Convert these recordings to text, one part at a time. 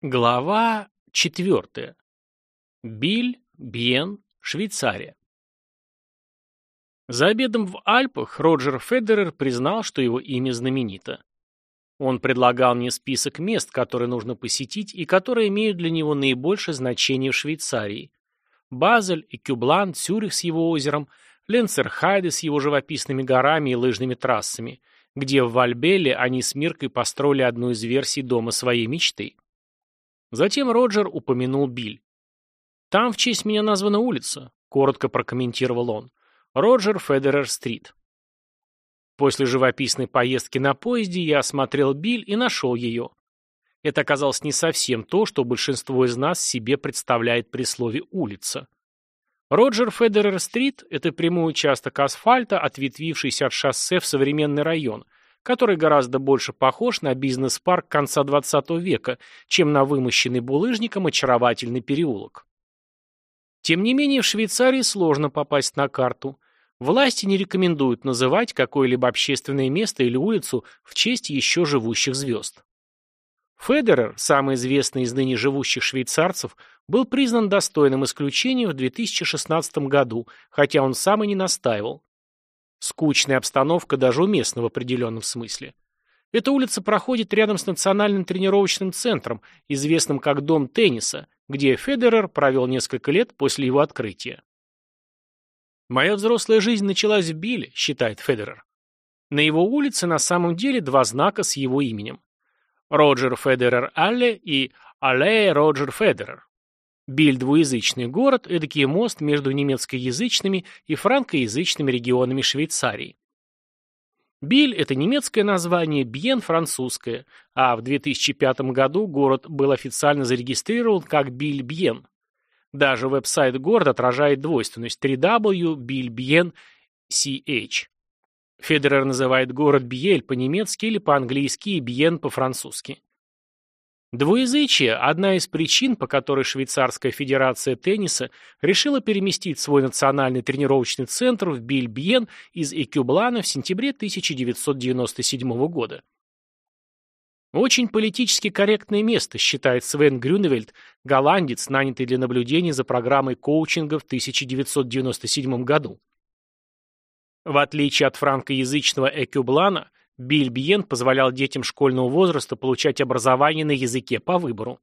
Глава четвертая. Биль, Бьен, Швейцария. За обедом в Альпах Роджер Федерер признал, что его имя знаменито. Он предлагал мне список мест, которые нужно посетить и которые имеют для него наибольшее значение в Швейцарии. Базель, Экюблан, Цюрих с его озером, Ленцерхайде с его живописными горами и лыжными трассами, где в Вальбеле они с Миркой построили одну из версий дома своей мечты. Затем Роджер упомянул Биль. «Там в честь меня названа улица», — коротко прокомментировал он. «Роджер Федерер-стрит». После живописной поездки на поезде я осмотрел Биль и нашел ее. Это оказалось не совсем то, что большинство из нас себе представляет при слове «улица». Роджер Федерер-стрит – это прямой участок асфальта, ответвившийся от шоссе в современный район – который гораздо больше похож на бизнес-парк конца XX века, чем на вымощенный булыжником очаровательный переулок. Тем не менее, в Швейцарии сложно попасть на карту. Власти не рекомендуют называть какое-либо общественное место или улицу в честь еще живущих звезд. Федерер, самый известный из ныне живущих швейцарцев, был признан достойным исключением в 2016 году, хотя он сам и не настаивал. Скучная обстановка даже уместна в определенном смысле. Эта улица проходит рядом с национальным тренировочным центром, известным как Дом тенниса, где Федерер провел несколько лет после его открытия. «Моя взрослая жизнь началась в Билле», — считает Федерер. На его улице на самом деле два знака с его именем. Роджер Федерер Алле и Алле Роджер Федерер. Биль – двуязычный город, эдакий мост между немецкоязычными и франкоязычными регионами Швейцарии. Биль – это немецкое название, Бьен – французское, а в 2005 году город был официально зарегистрирован как Биль-Бьен. Даже веб-сайт города отражает двойственность www.bilbien.ch. Федерер называет город Бьель по-немецки или по-английски и Бьен по-французски. Двуязычие – одна из причин, по которой Швейцарская федерация тенниса решила переместить свой национальный тренировочный центр в Бильбьен из Экюблана в сентябре 1997 года. Очень политически корректное место, считает Свен Грюневельд, голландец, нанятый для наблюдения за программой коучинга в 1997 году. В отличие от франкоязычного Экюблана, Бильбиен позволял детям школьного возраста получать образование на языке по выбору.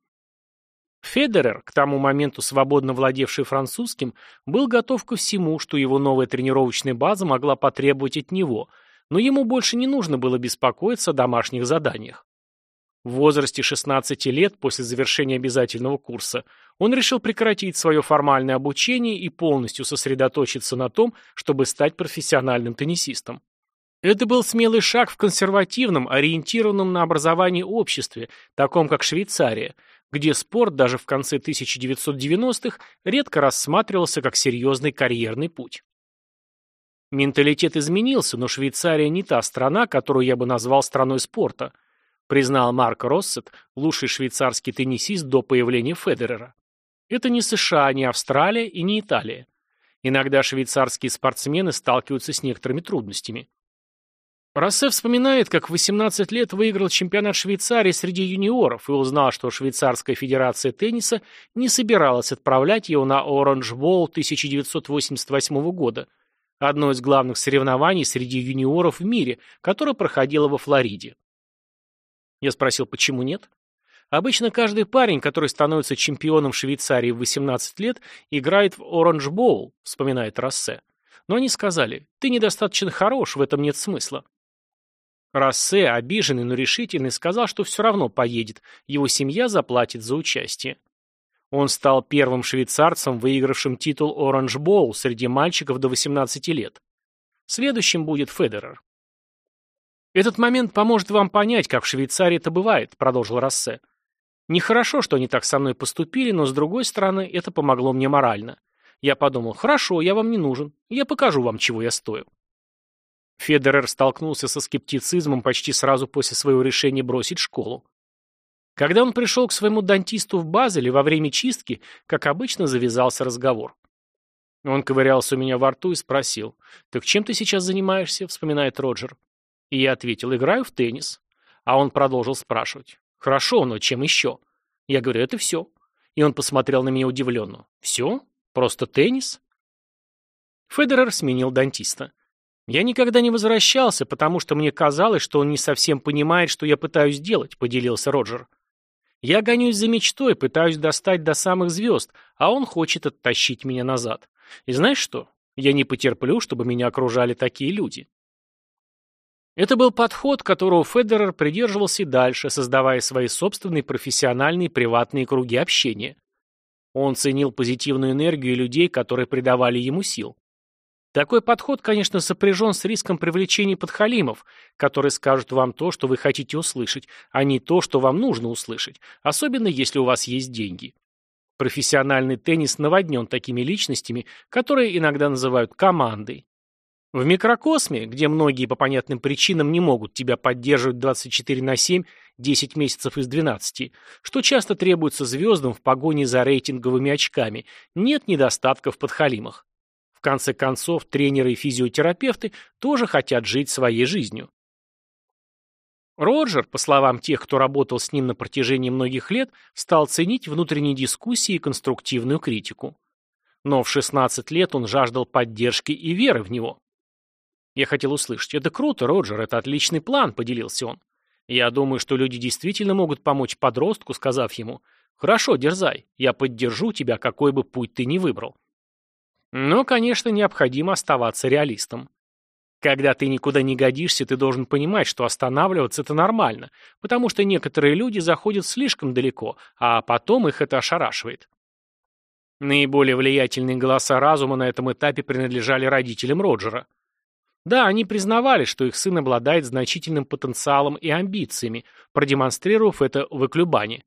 Федерер, к тому моменту свободно владевший французским, был готов ко всему, что его новая тренировочная база могла потребовать от него, но ему больше не нужно было беспокоиться о домашних заданиях. В возрасте 16 лет после завершения обязательного курса он решил прекратить свое формальное обучение и полностью сосредоточиться на том, чтобы стать профессиональным теннисистом. Это был смелый шаг в консервативном, ориентированном на образование обществе, таком как Швейцария, где спорт даже в конце 1990-х редко рассматривался как серьезный карьерный путь. Менталитет изменился, но Швейцария не та страна, которую я бы назвал страной спорта, признал Марк Россет, лучший швейцарский теннисист до появления Федерера. Это не США, не Австралия и не Италия. Иногда швейцарские спортсмены сталкиваются с некоторыми трудностями. Рассе вспоминает, как в 18 лет выиграл чемпионат Швейцарии среди юниоров и узнал, что Швейцарская федерация тенниса не собиралась отправлять его на Оранж Боул 1988 года, одно из главных соревнований среди юниоров в мире, которое проходило во Флориде. Я спросил, почему нет? Обычно каждый парень, который становится чемпионом Швейцарии в 18 лет, играет в Оранж Боул, вспоминает Рассе. Но они сказали, ты недостаточно хорош, в этом нет смысла. Рассе, обиженный, но решительный, сказал, что все равно поедет, его семья заплатит за участие. Он стал первым швейцарцем, выигравшим титул Orange Bowl среди мальчиков до 18 лет. Следующим будет Федерер. «Этот момент поможет вам понять, как в Швейцарии это бывает», — продолжил Рассе. «Нехорошо, что они так со мной поступили, но, с другой стороны, это помогло мне морально. Я подумал, хорошо, я вам не нужен, я покажу вам, чего я стою». Федерер столкнулся со скептицизмом почти сразу после своего решения бросить школу. Когда он пришел к своему дантисту в Базеле во время чистки, как обычно, завязался разговор. Он ковырялся у меня во рту и спросил, «Так чем ты сейчас занимаешься?» — вспоминает Роджер. И я ответил, «Играю в теннис». А он продолжил спрашивать, «Хорошо, но чем еще?» Я говорю, это все. И он посмотрел на меня удивленно. Все? Просто теннис? Федерер сменил дантиста. «Я никогда не возвращался, потому что мне казалось, что он не совсем понимает, что я пытаюсь делать», — поделился Роджер. «Я гонюсь за мечтой, пытаюсь достать до самых звезд, а он хочет оттащить меня назад. И знаешь что? Я не потерплю, чтобы меня окружали такие люди». Это был подход, которого Федерер придерживался и дальше, создавая свои собственные профессиональные приватные круги общения. Он ценил позитивную энергию людей, которые придавали ему сил. Такой подход, конечно, сопряжен с риском привлечения подхалимов, которые скажут вам то, что вы хотите услышать, а не то, что вам нужно услышать, особенно если у вас есть деньги. Профессиональный теннис наводнен такими личностями, которые иногда называют командой. В микрокосме, где многие по понятным причинам не могут тебя поддерживать 24 на 7, 10 месяцев из 12, что часто требуется звездам в погоне за рейтинговыми очками, нет недостатков в подхалимах конце концов, тренеры и физиотерапевты тоже хотят жить своей жизнью. Роджер, по словам тех, кто работал с ним на протяжении многих лет, стал ценить внутренние дискуссии и конструктивную критику. Но в 16 лет он жаждал поддержки и веры в него. Я хотел услышать, это круто, Роджер, это отличный план, поделился он. Я думаю, что люди действительно могут помочь подростку, сказав ему, хорошо, дерзай, я поддержу тебя, какой бы путь ты ни выбрал. Но, конечно, необходимо оставаться реалистом. Когда ты никуда не годишься, ты должен понимать, что останавливаться это нормально, потому что некоторые люди заходят слишком далеко, а потом их это ошарашивает. Наиболее влиятельные голоса разума на этом этапе принадлежали родителям Роджера. Да, они признавали, что их сын обладает значительным потенциалом и амбициями, продемонстрировав это в Эклюбане.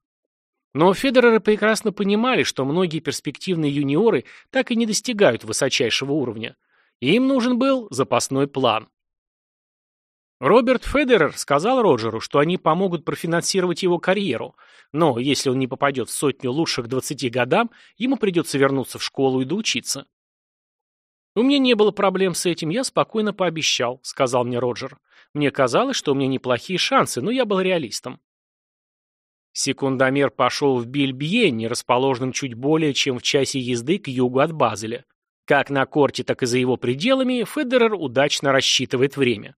Но Федереры прекрасно понимали, что многие перспективные юниоры так и не достигают высочайшего уровня. И им нужен был запасной план. Роберт Федерер сказал Роджеру, что они помогут профинансировать его карьеру, но если он не попадет в сотню лучших 20 годам, ему придется вернуться в школу и доучиться. «У меня не было проблем с этим, я спокойно пообещал», — сказал мне Роджер. «Мне казалось, что у меня неплохие шансы, но я был реалистом. Секундомер пошел в Бильбьенне, расположенном чуть более чем в часе езды к югу от Базеля. Как на корте, так и за его пределами Федерер удачно рассчитывает время.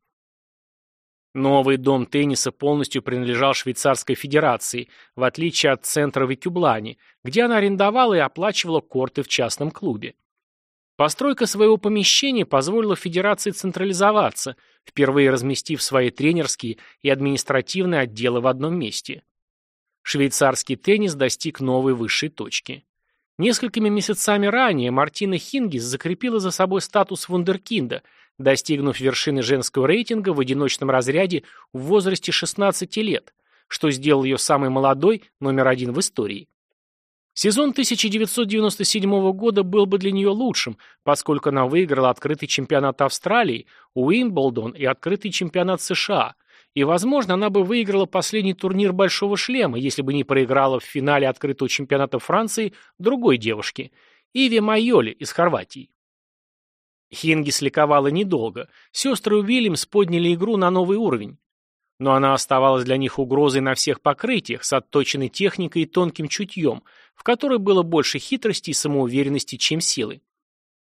Новый дом тенниса полностью принадлежал Швейцарской Федерации, в отличие от центра в Экюблане, где она арендовала и оплачивала корты в частном клубе. Постройка своего помещения позволила Федерации централизоваться, впервые разместив свои тренерские и административные отделы в одном месте. Швейцарский теннис достиг новой высшей точки. Несколькими месяцами ранее Мартина Хингис закрепила за собой статус вундеркинда, достигнув вершины женского рейтинга в одиночном разряде в возрасте 16 лет, что сделал ее самой молодой, номер один в истории. Сезон 1997 года был бы для нее лучшим, поскольку она выиграла открытый чемпионат Австралии, Уимблдон и открытый чемпионат США – и, возможно, она бы выиграла последний турнир «Большого шлема», если бы не проиграла в финале открытого чемпионата Франции другой девушке, Иве Майоли из Хорватии. Хингис ликовала недолго. Сестры Уильямс подняли игру на новый уровень. Но она оставалась для них угрозой на всех покрытиях, с отточенной техникой и тонким чутьем, в которой было больше хитрости и самоуверенности, чем силы.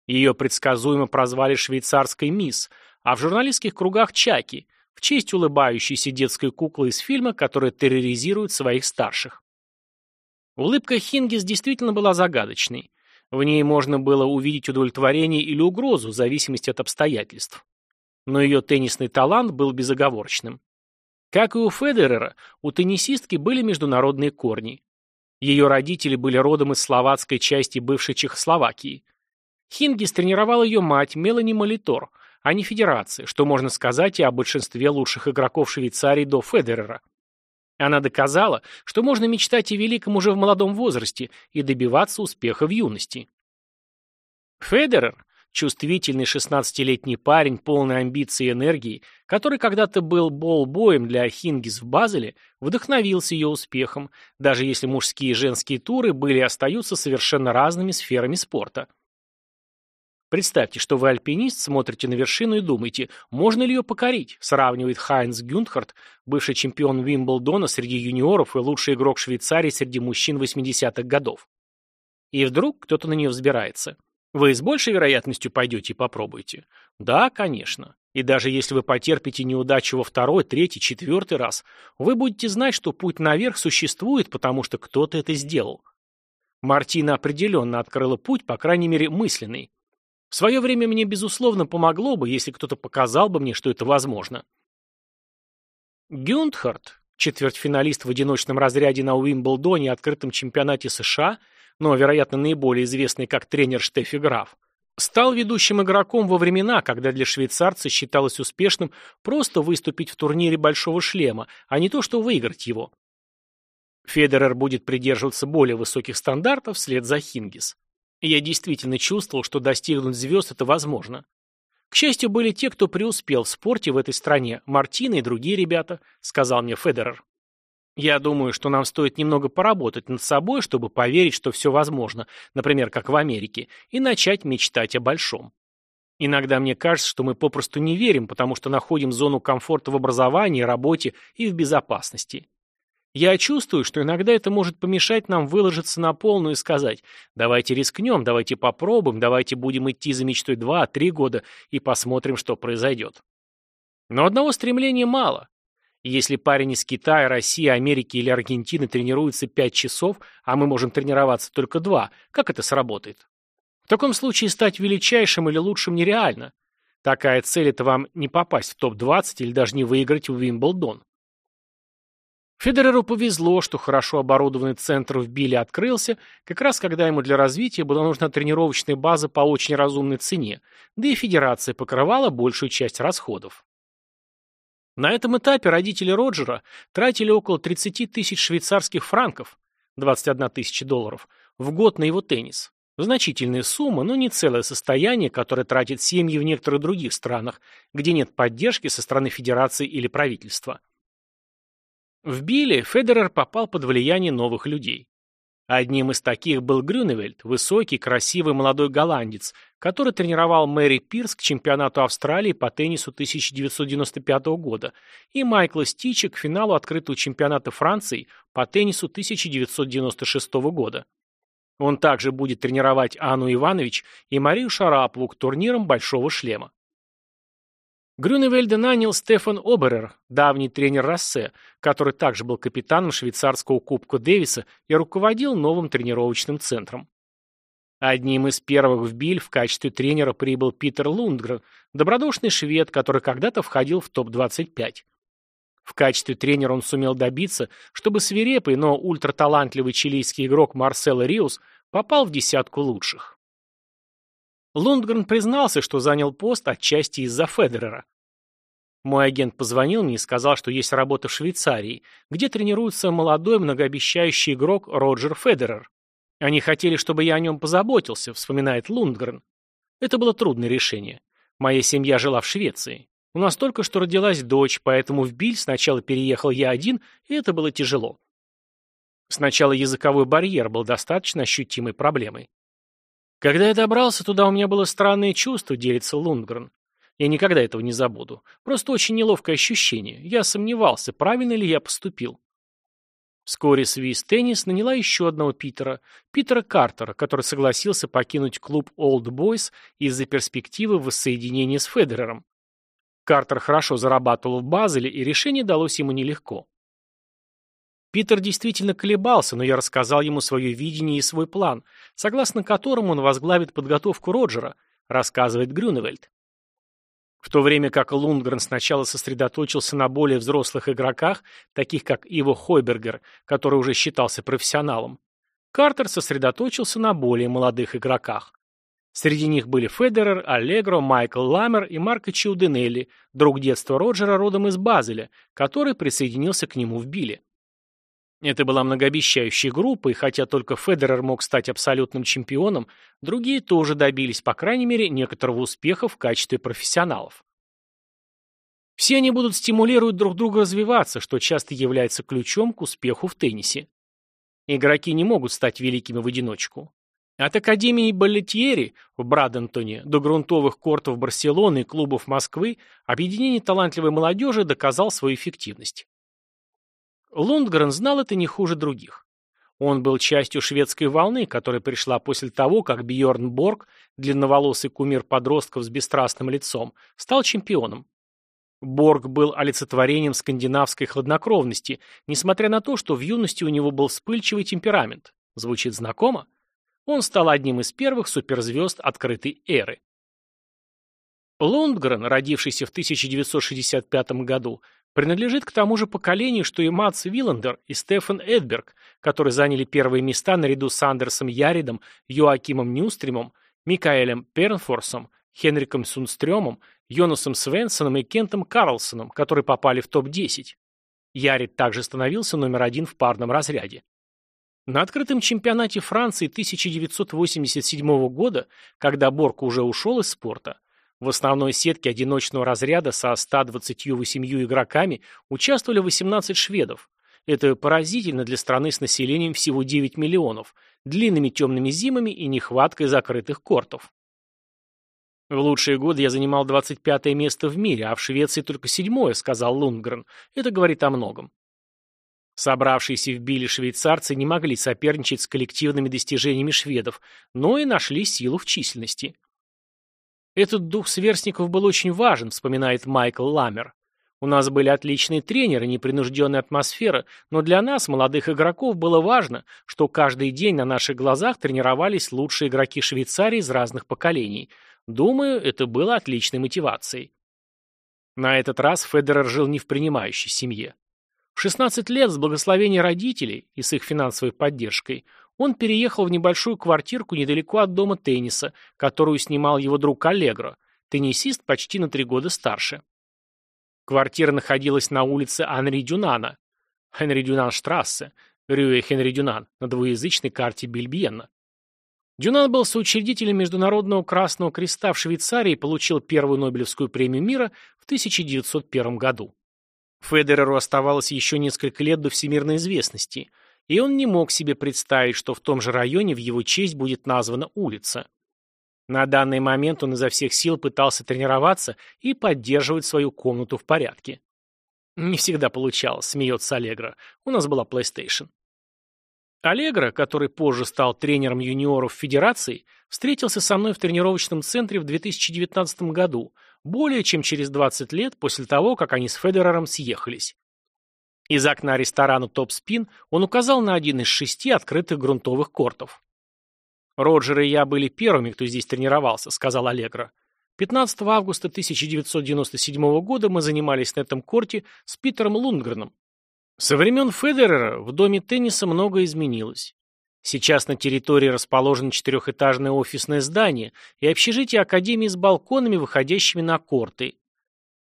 Ее предсказуемо прозвали швейцарской мисс, а в журналистских кругах Чаки, в честь улыбающейся детской куклы из фильма, которая терроризирует своих старших. Улыбка Хингис действительно была загадочной. В ней можно было увидеть удовлетворение или угрозу, в зависимости от обстоятельств. Но ее теннисный талант был безоговорочным. Как и у Федерера, у теннисистки были международные корни. Ее родители были родом из словацкой части бывшей Чехословакии. Хингис тренировала ее мать Мелани Молитор – а не федерации, что можно сказать и о большинстве лучших игроков Швейцарии до Федерера. Она доказала, что можно мечтать о великом уже в молодом возрасте и добиваться успеха в юности. Федерер, чувствительный 16-летний парень, полный амбиций и энергии, который когда-то был болбоем для Хингис в Базеле, вдохновился ее успехом, даже если мужские и женские туры были и остаются совершенно разными сферами спорта. Представьте, что вы альпинист, смотрите на вершину и думаете, можно ли ее покорить, сравнивает Хайнс Гюнтхард, бывший чемпион Вимблдона среди юниоров и лучший игрок Швейцарии среди мужчин 80-х годов. И вдруг кто-то на нее взбирается. Вы с большей вероятностью пойдете и попробуете? Да, конечно. И даже если вы потерпите неудачу во второй, третий, четвертый раз, вы будете знать, что путь наверх существует, потому что кто-то это сделал. Мартина определенно открыла путь, по крайней мере, мысленный. В свое время мне, безусловно, помогло бы, если кто-то показал бы мне, что это возможно. Гюндхарт, четвертьфиналист в одиночном разряде на Уимблдоне и открытом чемпионате США – но, вероятно, наиболее известный как тренер Штеффи Граф, стал ведущим игроком во времена, когда для швейцарца считалось успешным просто выступить в турнире «Большого шлема», а не то, что выиграть его. Федерер будет придерживаться более высоких стандартов вслед за Хингис. И я действительно чувствовал, что достигнуть звезд это возможно. К счастью, были те, кто преуспел в спорте в этой стране, Мартина и другие ребята, сказал мне Федерер. Я думаю, что нам стоит немного поработать над собой, чтобы поверить, что все возможно, например, как в Америке, и начать мечтать о большом. Иногда мне кажется, что мы попросту не верим, потому что находим зону комфорта в образовании, работе и в безопасности. Я чувствую, что иногда это может помешать нам выложиться на полную и сказать «давайте рискнем, давайте попробуем, давайте будем идти за мечтой два-три года и посмотрим, что произойдет». Но одного стремления мало. Если парень из Китая, России, Америки или Аргентины тренируется 5 часов, а мы можем тренироваться только 2, как это сработает? В таком случае стать величайшим или лучшим нереально. Такая цель – это вам не попасть в топ-20 или даже не выиграть в Уимблдон. Федереру повезло, что хорошо оборудованный центр в Билле открылся, как раз когда ему для развития была нужна тренировочная база по очень разумной цене, да и федерация покрывала большую часть расходов. На этом этапе родители Роджера тратили около 30 тысяч швейцарских франков, 21 тысяча долларов, в год на его теннис. Значительная сумма, но не целое состояние, которое тратят семьи в некоторых других странах, где нет поддержки со стороны федерации или правительства. В Билле Федерер попал под влияние новых людей. Одним из таких был Грюневельд, высокий, красивый молодой голландец, который тренировал Мэри Пирс к чемпионату Австралии по теннису 1995 года, и Майкла Стича к финалу открытого чемпионата Франции по теннису 1996 года. Он также будет тренировать Анну Иванович и Марию Шарапову к турнирам «Большого шлема». Грюневельда нанял Стефан Оберер, давний тренер Рассе, который также был капитаном швейцарского Кубка Дэвиса и руководил новым тренировочным центром. Одним из первых в Биль в качестве тренера прибыл Питер Лундгрен, добродушный швед, который когда-то входил в топ-25. В качестве тренера он сумел добиться, чтобы свирепый, но ультраталантливый чилийский игрок Марсело Риус попал в десятку лучших. Лундгрен признался, что занял пост отчасти из-за Федерера. Мой агент позвонил мне и сказал, что есть работа в Швейцарии, где тренируется молодой многообещающий игрок Роджер Федерер. Они хотели, чтобы я о нем позаботился, вспоминает Лундгрен. Это было трудное решение. Моя семья жила в Швеции. У нас только что родилась дочь, поэтому в Биль сначала переехал я один, и это было тяжело. Сначала языковой барьер был достаточно ощутимой проблемой. Когда я добрался туда, у меня было странное чувство, делится Лундгрен. Я никогда этого не забуду. Просто очень неловкое ощущение. Я сомневался, правильно ли я поступил. Вскоре Свис Теннис наняла еще одного Питера, Питера Картера, который согласился покинуть клуб Old Boys из-за перспективы воссоединения с Федерером. Картер хорошо зарабатывал в Базеле, и решение далось ему нелегко. Питер действительно колебался, но я рассказал ему свое видение и свой план, согласно которому он возглавит подготовку Роджера, рассказывает Грюневельд. В то время как Лундгрен сначала сосредоточился на более взрослых игроках, таких как Иво Хойбергер, который уже считался профессионалом, Картер сосредоточился на более молодых игроках. Среди них были Федерер, Аллегро, Майкл Ламер и Марко Чиуденелли, друг детства Роджера родом из Базеля, который присоединился к нему в Биле. Это была многообещающая группа, и хотя только Федерер мог стать абсолютным чемпионом, другие тоже добились, по крайней мере, некоторого успеха в качестве профессионалов. Все они будут стимулировать друг друга развиваться, что часто является ключом к успеху в теннисе. Игроки не могут стать великими в одиночку. От Академии Балетьери в Брадентоне до грунтовых кортов Барселоны и клубов Москвы объединение талантливой молодежи доказал свою эффективность. Лундгрен знал это не хуже других. Он был частью шведской волны, которая пришла после того, как Бьорн Борг, длинноволосый кумир подростков с бесстрастным лицом, стал чемпионом. Борг был олицетворением скандинавской хладнокровности, несмотря на то, что в юности у него был вспыльчивый темперамент. Звучит знакомо? Он стал одним из первых суперзвезд открытой эры. Лундгрен, родившийся в 1965 году, принадлежит к тому же поколению, что и Мац Виллендер и Стефан Эдберг, которые заняли первые места наряду с Андерсом Яридом, Йоакимом Нюстримом, Микаэлем Пернфорсом, Хенриком Сунстрёмом, Йонасом Свенсоном и Кентом Карлсоном, которые попали в топ-10. Ярид также становился номер один в парном разряде. На открытом чемпионате Франции 1987 года, когда Борг уже ушел из спорта, в основной сетке одиночного разряда со 128 игроками участвовали 18 шведов. Это поразительно для страны с населением всего 9 миллионов, длинными темными зимами и нехваткой закрытых кортов. В лучшие годы я занимал 25 место в мире, а в Швеции только седьмое, сказал Лундгрен. Это говорит о многом. Собравшиеся в Биле швейцарцы не могли соперничать с коллективными достижениями шведов, но и нашли силу в численности. Этот дух сверстников был очень важен, вспоминает Майкл Ламмер. У нас были отличные тренеры, непринужденная атмосфера, но для нас, молодых игроков, было важно, что каждый день на наших глазах тренировались лучшие игроки Швейцарии из разных поколений. Думаю, это было отличной мотивацией. На этот раз Федерер жил не в принимающей семье. В 16 лет с благословения родителей и с их финансовой поддержкой он переехал в небольшую квартирку недалеко от дома тенниса, которую снимал его друг Аллегро, теннисист почти на три года старше. Квартира находилась на улице Анри Дюнана, Хенри Дюнан Штрассе, Рюэ Хенри Дюнан, на двуязычной карте Бильбиенна. Дюнан был соучредителем Международного Красного Креста в Швейцарии и получил первую Нобелевскую премию мира в 1901 году. Федереру оставалось еще несколько лет до всемирной известности, и он не мог себе представить, что в том же районе в его честь будет названа улица. На данный момент он изо всех сил пытался тренироваться и поддерживать свою комнату в порядке. «Не всегда получалось», — смеется Аллегра. «У нас была PlayStation». Аллегра, который позже стал тренером юниоров Федерации, встретился со мной в тренировочном центре в 2019 году, более чем через 20 лет после того, как они с Федерером съехались. Из окна ресторана «Топ-спин» он указал на один из шести открытых грунтовых кортов. «Роджер и я были первыми, кто здесь тренировался», — сказал Аллегро. 15 августа 1997 года мы занимались на этом корте с Питером Лундгреном, со времен Федерера в доме тенниса многое изменилось. Сейчас на территории расположено четырехэтажное офисное здание и общежитие Академии с балконами, выходящими на корты.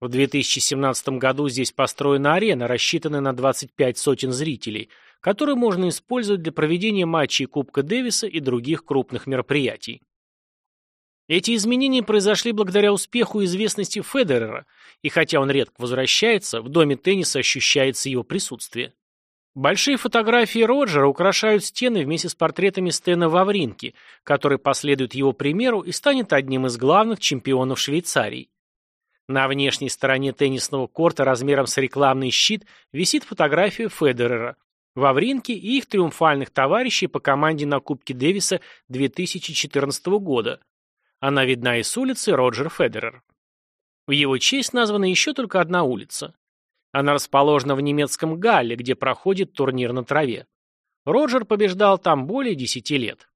В 2017 году здесь построена арена, рассчитанная на 25 сотен зрителей, которую можно использовать для проведения матчей Кубка Дэвиса и других крупных мероприятий. Эти изменения произошли благодаря успеху и известности Федерера, и хотя он редко возвращается, в доме тенниса ощущается его присутствие. Большие фотографии Роджера украшают стены вместе с портретами Стена Вавринки, который последует его примеру и станет одним из главных чемпионов Швейцарии. На внешней стороне теннисного корта размером с рекламный щит висит фотография Федерера, Вавринки и их триумфальных товарищей по команде на Кубке Дэвиса 2014 года, она видна и с улицы Роджер Федерер. В его честь названа еще только одна улица. Она расположена в немецком Галле, где проходит турнир на траве. Роджер побеждал там более десяти лет.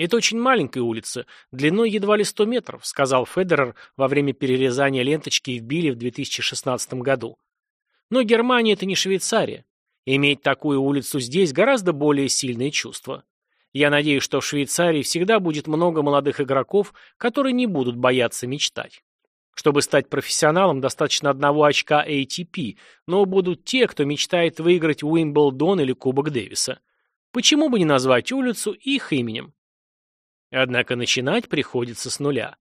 «Это очень маленькая улица, длиной едва ли 100 метров», сказал Федерер во время перерезания ленточки в Билли в 2016 году. «Но Германия – это не Швейцария. Иметь такую улицу здесь гораздо более сильное чувство. Я надеюсь, что в Швейцарии всегда будет много молодых игроков, которые не будут бояться мечтать. Чтобы стать профессионалом, достаточно одного очка ATP, но будут те, кто мечтает выиграть Уимблдон или Кубок Дэвиса. Почему бы не назвать улицу их именем? Однако начинать приходится с нуля.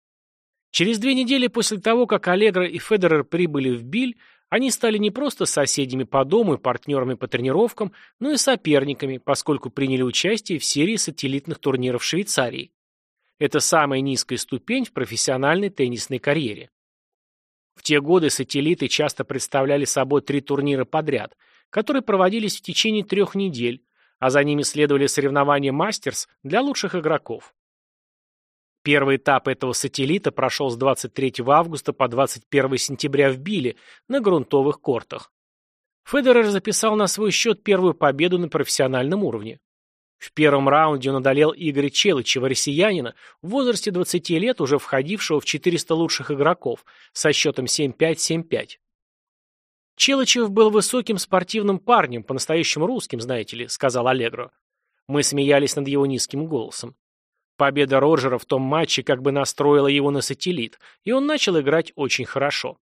Через две недели после того, как Аллегро и Федерер прибыли в Биль, Они стали не просто соседями по дому и партнерами по тренировкам, но и соперниками, поскольку приняли участие в серии сателлитных турниров Швейцарии. Это самая низкая ступень в профессиональной теннисной карьере. В те годы сателлиты часто представляли собой три турнира подряд, которые проводились в течение трех недель, а за ними следовали соревнования мастерс для лучших игроков. Первый этап этого сателлита прошел с 23 августа по 21 сентября в Биле на грунтовых кортах. Федерер записал на свой счет первую победу на профессиональном уровне. В первом раунде он одолел Игоря Челычева, россиянина, в возрасте 20 лет, уже входившего в 400 лучших игроков, со счетом 7-5-7-5. Челычев был высоким спортивным парнем, по-настоящему русским, знаете ли, сказал Аллегро. Мы смеялись над его низким голосом. Победа Роджера в том матче как бы настроила его на сателлит, и он начал играть очень хорошо.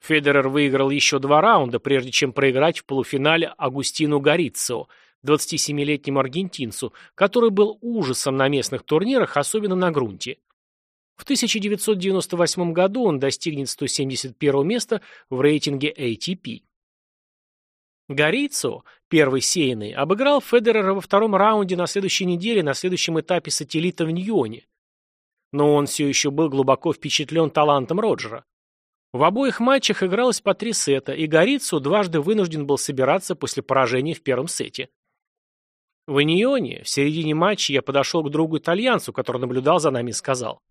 Федерер выиграл еще два раунда, прежде чем проиграть в полуфинале Агустину Горицио, 27-летнему аргентинцу, который был ужасом на местных турнирах, особенно на грунте. В 1998 году он достигнет 171 места в рейтинге ATP. Горицо, первый сеянный, обыграл Федерера во втором раунде на следующей неделе на следующем этапе сателлита в Ньоне. Но он все еще был глубоко впечатлен талантом Роджера. В обоих матчах игралось по три сета, и Горицу дважды вынужден был собираться после поражения в первом сете. В Ньоне, в середине матча, я подошел к другу-итальянцу, который наблюдал за нами и сказал.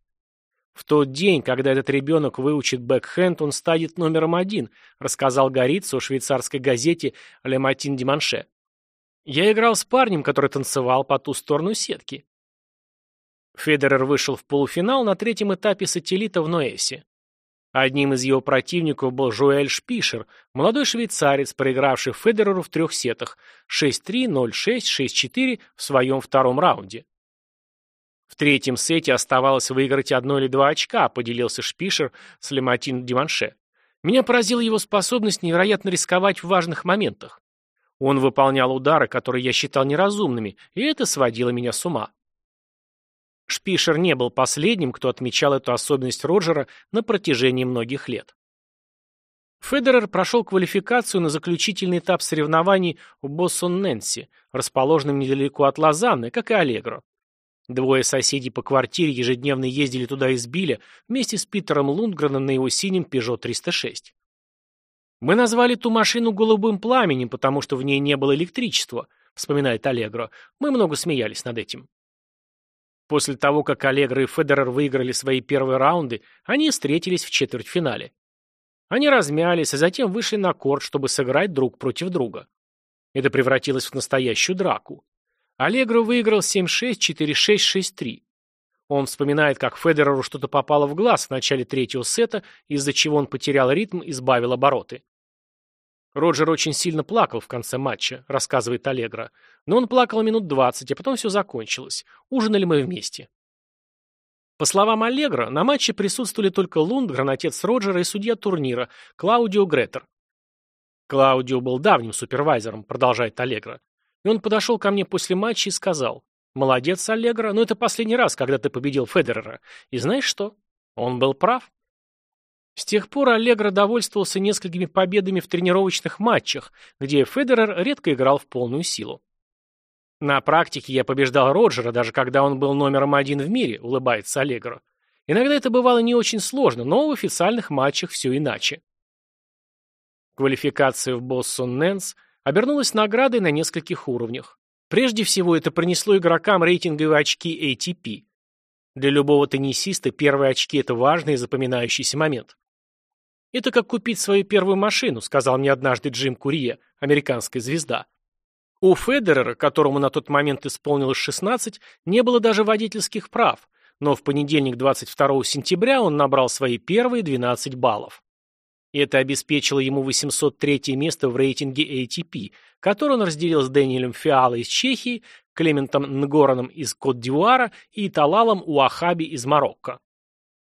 В тот день, когда этот ребенок выучит бэкхенд, он станет номером один, рассказал Горицу в швейцарской газете «Ле Матин Диманше». Я играл с парнем, который танцевал по ту сторону сетки. Федерер вышел в полуфинал на третьем этапе сателлита в Ноэсе. Одним из его противников был Жуэль Шпишер, молодой швейцарец, проигравший Федереру в трех сетах 6-3, 0-6, 6-4 в своем втором раунде. В третьем сете оставалось выиграть одно или два очка, поделился Шпишер с Лематин Диванше. Меня поразила его способность невероятно рисковать в важных моментах. Он выполнял удары, которые я считал неразумными, и это сводило меня с ума. Шпишер не был последним, кто отмечал эту особенность Роджера на протяжении многих лет. Федерер прошел квалификацию на заключительный этап соревнований в Боссон-Нэнси, расположенном недалеко от Лозанны, как и Аллегро. Двое соседей по квартире ежедневно ездили туда из Биля вместе с Питером Лундгреном на его синем Peugeot 306. «Мы назвали ту машину голубым пламенем, потому что в ней не было электричества», вспоминает Аллегро. «Мы много смеялись над этим». После того, как Аллегро и Федерер выиграли свои первые раунды, они встретились в четвертьфинале. Они размялись, а затем вышли на корт, чтобы сыграть друг против друга. Это превратилось в настоящую драку. Аллегро выиграл 7-6, 4-6, 6-3. Он вспоминает, как Федереру что-то попало в глаз в начале третьего сета, из-за чего он потерял ритм и сбавил обороты. Роджер очень сильно плакал в конце матча, рассказывает Аллегро. Но он плакал минут 20, а потом все закончилось. Ужинали мы вместе. По словам Аллегро, на матче присутствовали только Лундгрен, отец Роджера и судья турнира, Клаудио Гретер. Клаудио был давним супервайзером, продолжает Аллегро. И он подошел ко мне после матча и сказал, «Молодец, Аллегро, но это последний раз, когда ты победил Федерера. И знаешь что? Он был прав». С тех пор Аллегро довольствовался несколькими победами в тренировочных матчах, где Федерер редко играл в полную силу. На практике я побеждал Роджера, даже когда он был номером один в мире, улыбается Аллегро. Иногда это бывало не очень сложно, но в официальных матчах все иначе. Квалификация в Боссон-Нэнс обернулась наградой на нескольких уровнях. Прежде всего, это принесло игрокам рейтинговые очки ATP. Для любого теннисиста первые очки – это важный и запоминающийся момент. «Это как купить свою первую машину», – сказал мне однажды Джим Курье, американская звезда. У Федерера, которому на тот момент исполнилось 16, не было даже водительских прав, но в понедельник 22 сентября он набрал свои первые 12 баллов. Это обеспечило ему 803 место в рейтинге ATP, который он разделил с Дэниелем Фиало из Чехии, Клементом Нгораном из Кот-д'Ивуара и Талалом Уахаби из Марокко.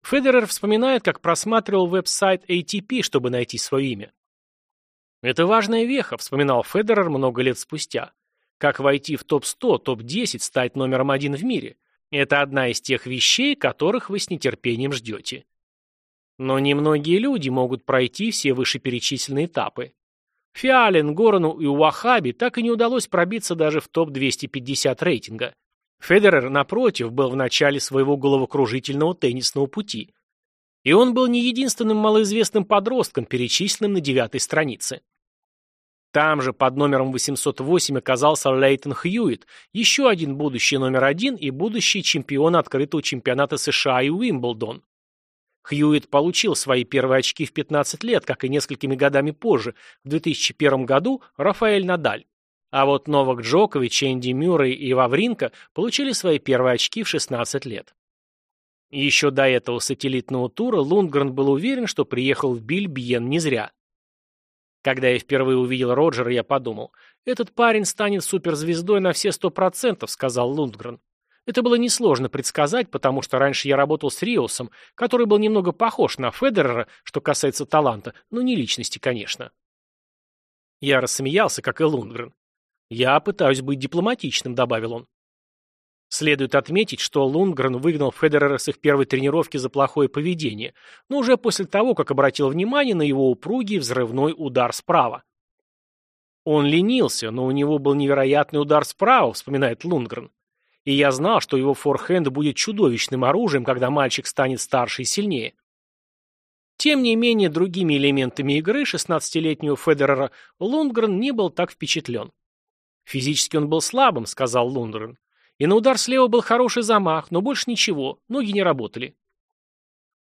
Федерер вспоминает, как просматривал веб-сайт ATP, чтобы найти свое имя. «Это важная веха», — вспоминал Федерер много лет спустя. «Как войти в топ-100, топ-10, стать номером один в мире. Это одна из тех вещей, которых вы с нетерпением ждете». Но немногие люди могут пройти все вышеперечисленные этапы. Фиален, Горану и Уахаби так и не удалось пробиться даже в топ-250 рейтинга. Федерер, напротив, был в начале своего головокружительного теннисного пути. И он был не единственным малоизвестным подростком, перечисленным на девятой странице. Там же под номером 808 оказался Лейтон Хьюитт, еще один будущий номер один и будущий чемпион открытого чемпионата США и Уимблдон. Хьюитт получил свои первые очки в 15 лет, как и несколькими годами позже, в 2001 году Рафаэль Надаль. А вот Новак Джокович, Энди Мюррей и Вавринка получили свои первые очки в 16 лет. Еще до этого сателлитного тура Лундгрен был уверен, что приехал в Бильбьен не зря. Когда я впервые увидел Роджера, я подумал, этот парень станет суперзвездой на все сто процентов, сказал Лундгрен. Это было несложно предсказать, потому что раньше я работал с Риосом, который был немного похож на Федерера, что касается таланта, но не личности, конечно. Я рассмеялся, как и Лундгрен. «Я пытаюсь быть дипломатичным», — добавил он. Следует отметить, что Лундгрен выгнал Федерера с их первой тренировки за плохое поведение, но уже после того, как обратил внимание на его упругий взрывной удар справа. Он ленился, но у него был невероятный удар справа, вспоминает Лундгрен. И я знал, что его форхенд будет чудовищным оружием, когда мальчик станет старше и сильнее. Тем не менее, другими элементами игры 16-летнего Федерера Лундгрен не был так впечатлен. «Физически он был слабым», — сказал Лундгрен. «И на удар слева был хороший замах, но больше ничего, ноги не работали».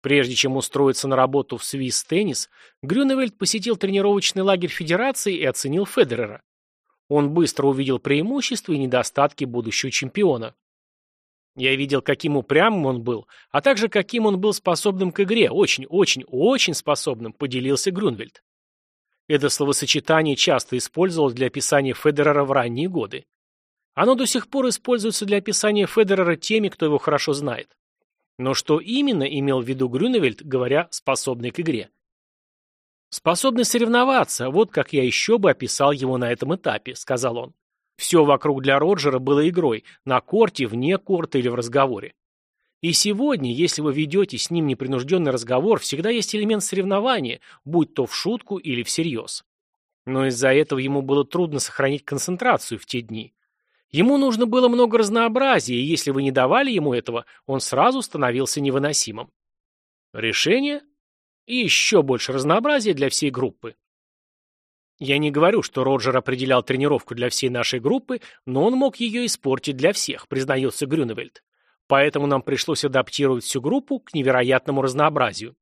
Прежде чем устроиться на работу в Свис Теннис, Грюневельд посетил тренировочный лагерь Федерации и оценил Федерера. Он быстро увидел преимущества и недостатки будущего чемпиона. Я видел, каким упрямым он был, а также каким он был способным к игре, очень-очень-очень способным, поделился Грунвельд. Это словосочетание часто использовалось для описания Федерера в ранние годы. Оно до сих пор используется для описания Федерера теми, кто его хорошо знает. Но что именно имел в виду Грюневельд, говоря «способный к игре»? «Способный соревноваться, вот как я еще бы описал его на этом этапе», — сказал он. Все вокруг для Роджера было игрой, на корте, вне корта или в разговоре. И сегодня, если вы ведете с ним непринужденный разговор, всегда есть элемент соревнования, будь то в шутку или всерьез. Но из-за этого ему было трудно сохранить концентрацию в те дни. Ему нужно было много разнообразия, и если вы не давали ему этого, он сразу становился невыносимым. Решение и еще больше разнообразия для всей группы. Я не говорю, что Роджер определял тренировку для всей нашей группы, но он мог ее испортить для всех, признается Грюневельд. Поэтому нам пришлось адаптировать всю группу к невероятному разнообразию.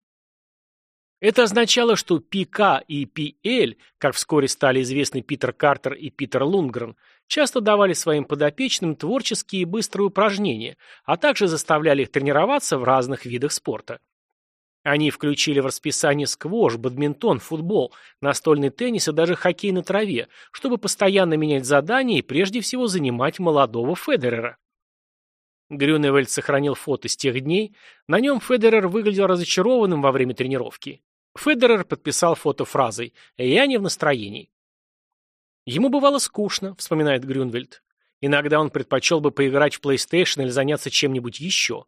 Это означало, что ПК и ПЛ, как вскоре стали известны Питер Картер и Питер Лунгрен, часто давали своим подопечным творческие и быстрые упражнения, а также заставляли их тренироваться в разных видах спорта. Они включили в расписание сквош, бадминтон, футбол, настольный теннис и даже хоккей на траве, чтобы постоянно менять задания и прежде всего занимать молодого Федерера. Грюневельд сохранил фото с тех дней. На нем Федерер выглядел разочарованным во время тренировки. Федерер подписал фото фразой «Я не в настроении». Ему бывало скучно, вспоминает Грюнвельд. Иногда он предпочел бы поиграть в PlayStation или заняться чем-нибудь еще.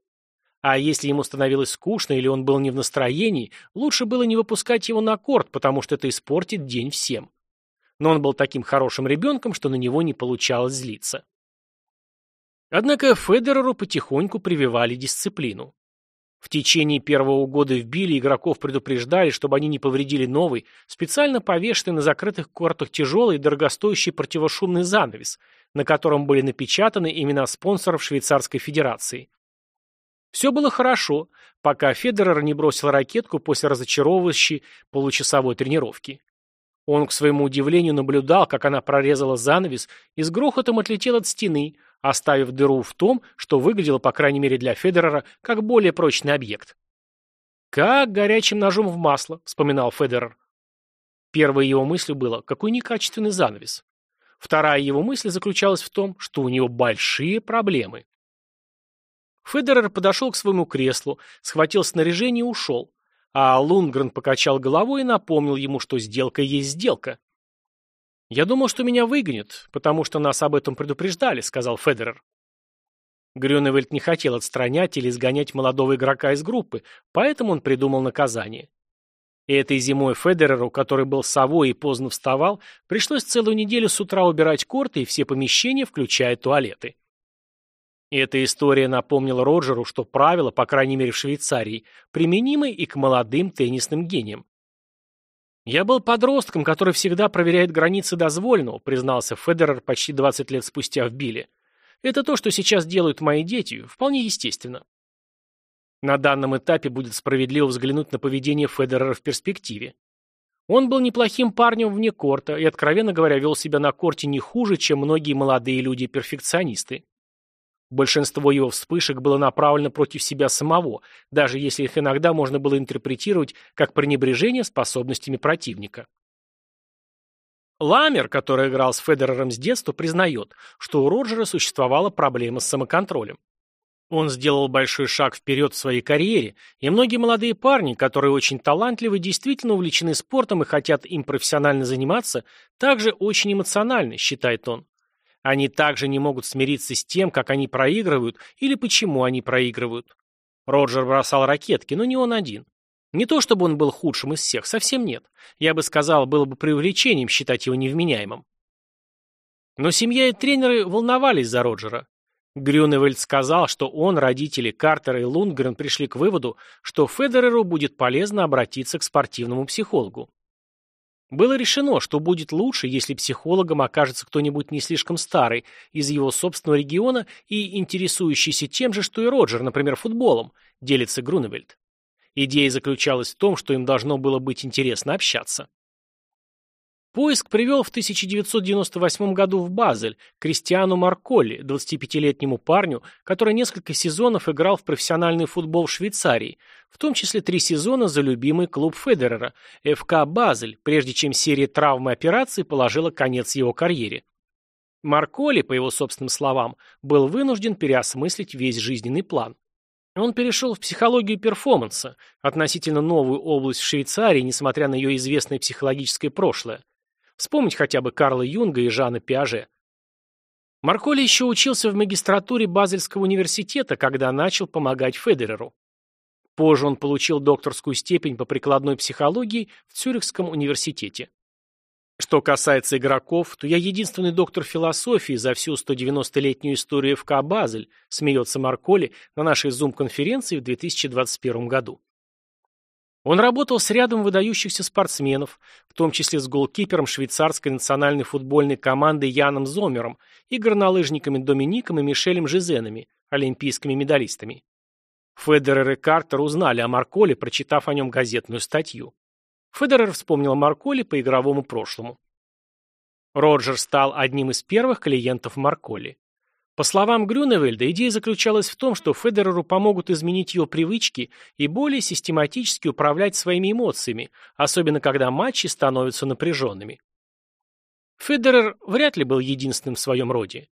А если ему становилось скучно или он был не в настроении, лучше было не выпускать его на корт, потому что это испортит день всем. Но он был таким хорошим ребенком, что на него не получалось злиться. Однако Федереру потихоньку прививали дисциплину. В течение первого года в Билли игроков предупреждали, чтобы они не повредили новый, специально повешенный на закрытых кортах тяжелый и дорогостоящий противошумный занавес, на котором были напечатаны имена спонсоров Швейцарской Федерации. Все было хорошо, пока Федерер не бросил ракетку после разочаровывающей получасовой тренировки. Он, к своему удивлению, наблюдал, как она прорезала занавес и с грохотом отлетела от стены, оставив дыру в том, что выглядело, по крайней мере для Федерера, как более прочный объект. «Как горячим ножом в масло», — вспоминал Федерер. Первой его мыслью было, какой некачественный занавес. Вторая его мысль заключалась в том, что у него большие проблемы. Федерер подошел к своему креслу, схватил снаряжение и ушел. А Лунгрен покачал головой и напомнил ему, что сделка есть сделка. «Я думал, что меня выгонят, потому что нас об этом предупреждали», — сказал Федерер. Грюневельд не хотел отстранять или изгонять молодого игрока из группы, поэтому он придумал наказание. И этой зимой Федереру, который был совой и поздно вставал, пришлось целую неделю с утра убирать корты и все помещения, включая туалеты. И эта история напомнила Роджеру, что правила, по крайней мере в Швейцарии, применимы и к молодым теннисным гениям. «Я был подростком, который всегда проверяет границы дозволенного», признался Федерер почти 20 лет спустя в Биле. «Это то, что сейчас делают мои дети, вполне естественно». На данном этапе будет справедливо взглянуть на поведение Федерера в перспективе. Он был неплохим парнем вне корта и, откровенно говоря, вел себя на корте не хуже, чем многие молодые люди-перфекционисты. Большинство его вспышек было направлено против себя самого, даже если их иногда можно было интерпретировать как пренебрежение способностями противника. Ламер, который играл с Федерером с детства, признает, что у Роджера существовала проблема с самоконтролем. Он сделал большой шаг вперед в своей карьере, и многие молодые парни, которые очень талантливы, действительно увлечены спортом и хотят им профессионально заниматься, также очень эмоциональны, считает он. Они также не могут смириться с тем, как они проигрывают или почему они проигрывают. Роджер бросал ракетки, но не он один. Не то чтобы он был худшим из всех, совсем нет. Я бы сказал, было бы преувеличением считать его невменяемым. Но семья и тренеры волновались за Роджера. Грюневельд сказал, что он, родители Картера и Лундгрен пришли к выводу, что Федереру будет полезно обратиться к спортивному психологу. Было решено, что будет лучше, если психологом окажется кто-нибудь не слишком старый, из его собственного региона и интересующийся тем же, что и Роджер, например, футболом, делится Груневельд. Идея заключалась в том, что им должно было быть интересно общаться. Поиск привел в 1998 году в Базель Кристиану Марколли, 25-летнему парню, который несколько сезонов играл в профессиональный футбол в Швейцарии, в том числе три сезона за любимый клуб Федерера, ФК Базель, прежде чем серия травм и операций положила конец его карьере. Марколи, по его собственным словам, был вынужден переосмыслить весь жизненный план. Он перешел в психологию перформанса, относительно новую область в Швейцарии, несмотря на ее известное психологическое прошлое. Вспомнить хотя бы Карла Юнга и Жана Пиаже. Марколи еще учился в магистратуре Базельского университета, когда начал помогать Федереру. Позже он получил докторскую степень по прикладной психологии в Цюрихском университете. Что касается игроков, то я единственный доктор философии за всю 190-летнюю историю ФК «Базель», смеется Марколи на нашей Zoom-конференции в 2021 году. Он работал с рядом выдающихся спортсменов, в том числе с голкипером швейцарской национальной футбольной команды Яном Зомером и горнолыжниками Домиником и Мишелем Жизенами, олимпийскими медалистами. Федерер и Картер узнали о Марколе, прочитав о нем газетную статью. Федерер вспомнил Марколе по игровому прошлому. Роджер стал одним из первых клиентов Марколи. По словам Грюневельда, идея заключалась в том, что Федереру помогут изменить его привычки и более систематически управлять своими эмоциями, особенно когда матчи становятся напряженными. Федерер вряд ли был единственным в своем роде.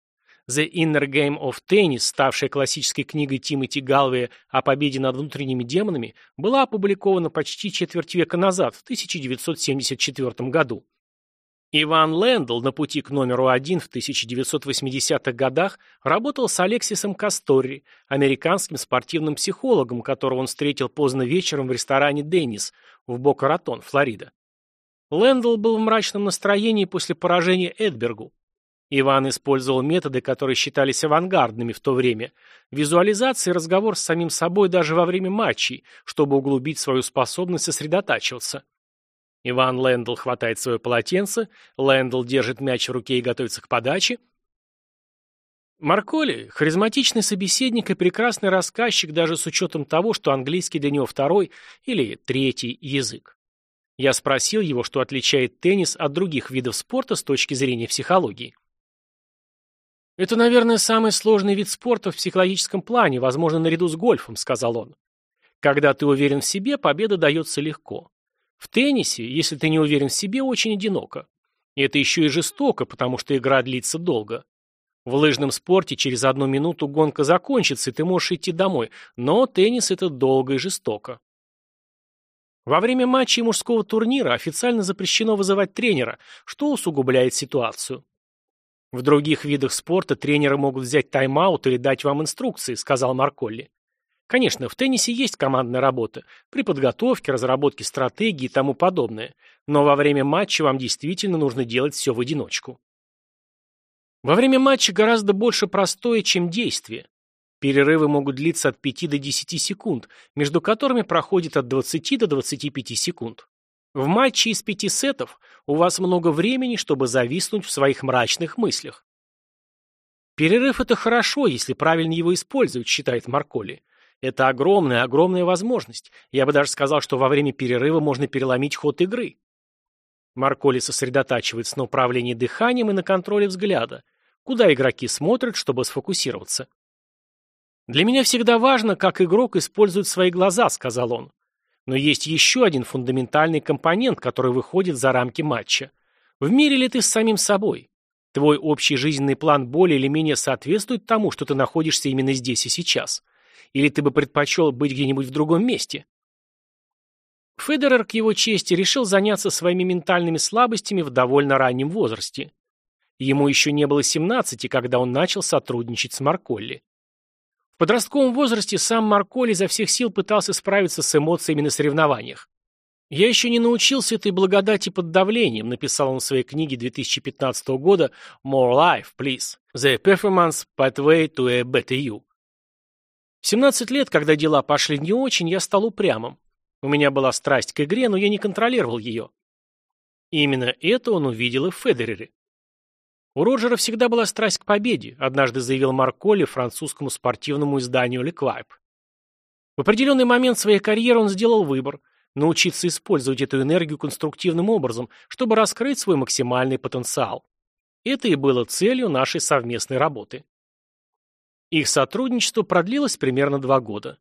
The Inner Game of Tennis, ставшая классической книгой Тимоти Галвея о победе над внутренними демонами, была опубликована почти четверть века назад, в 1974 году. Иван Лэндл на пути к номеру один в 1980-х годах работал с Алексисом Кастори, американским спортивным психологом, которого он встретил поздно вечером в ресторане «Деннис» в Бока-Ратон, Флорида. Лэндл был в мрачном настроении после поражения Эдбергу. Иван использовал методы, которые считались авангардными в то время. Визуализация и разговор с самим собой даже во время матчей, чтобы углубить свою способность сосредотачиваться. Иван Лэндл хватает свое полотенце, Лэндл держит мяч в руке и готовится к подаче. Марколи – харизматичный собеседник и прекрасный рассказчик даже с учетом того, что английский для него второй или третий язык. Я спросил его, что отличает теннис от других видов спорта с точки зрения психологии. «Это, наверное, самый сложный вид спорта в психологическом плане, возможно, наряду с гольфом», – сказал он. «Когда ты уверен в себе, победа дается легко. В теннисе, если ты не уверен в себе, очень одиноко. И это еще и жестоко, потому что игра длится долго. В лыжном спорте через одну минуту гонка закончится, и ты можешь идти домой, но теннис это долго и жестоко. Во время матчей мужского турнира официально запрещено вызывать тренера, что усугубляет ситуацию. В других видах спорта тренеры могут взять тайм-аут или дать вам инструкции, сказал Марколли. Конечно, в теннисе есть командная работа, при подготовке, разработке стратегии и тому подобное, но во время матча вам действительно нужно делать все в одиночку. Во время матча гораздо больше простое, чем действие. Перерывы могут длиться от 5 до 10 секунд, между которыми проходит от 20 до 25 секунд. В матче из пяти сетов у вас много времени, чтобы зависнуть в своих мрачных мыслях. Перерыв – это хорошо, если правильно его использовать, считает Марколи. Это огромная, огромная возможность. Я бы даже сказал, что во время перерыва можно переломить ход игры. Марколи сосредотачивается на управлении дыханием и на контроле взгляда, куда игроки смотрят, чтобы сфокусироваться. «Для меня всегда важно, как игрок использует свои глаза», — сказал он. Но есть еще один фундаментальный компонент, который выходит за рамки матча. В мире ли ты с самим собой? Твой общий жизненный план более или менее соответствует тому, что ты находишься именно здесь и сейчас? Или ты бы предпочел быть где-нибудь в другом месте? Федерер, к его чести, решил заняться своими ментальными слабостями в довольно раннем возрасте. Ему еще не было 17, когда он начал сотрудничать с Марколли. В подростковом возрасте сам Марколи изо всех сил пытался справиться с эмоциями на соревнованиях. «Я еще не научился этой благодати под давлением», написал он в своей книге 2015 года «More Life, Please. The Performance Pathway to a Better You». В 17 лет, когда дела пошли не очень, я стал упрямым. У меня была страсть к игре, но я не контролировал ее. И именно это он увидел и в Федерере. У Роджера всегда была страсть к победе, однажды заявил Марколи французскому спортивному изданию «Леквайп». В определенный момент своей карьеры он сделал выбор – научиться использовать эту энергию конструктивным образом, чтобы раскрыть свой максимальный потенциал. Это и было целью нашей совместной работы. Их сотрудничество продлилось примерно два года.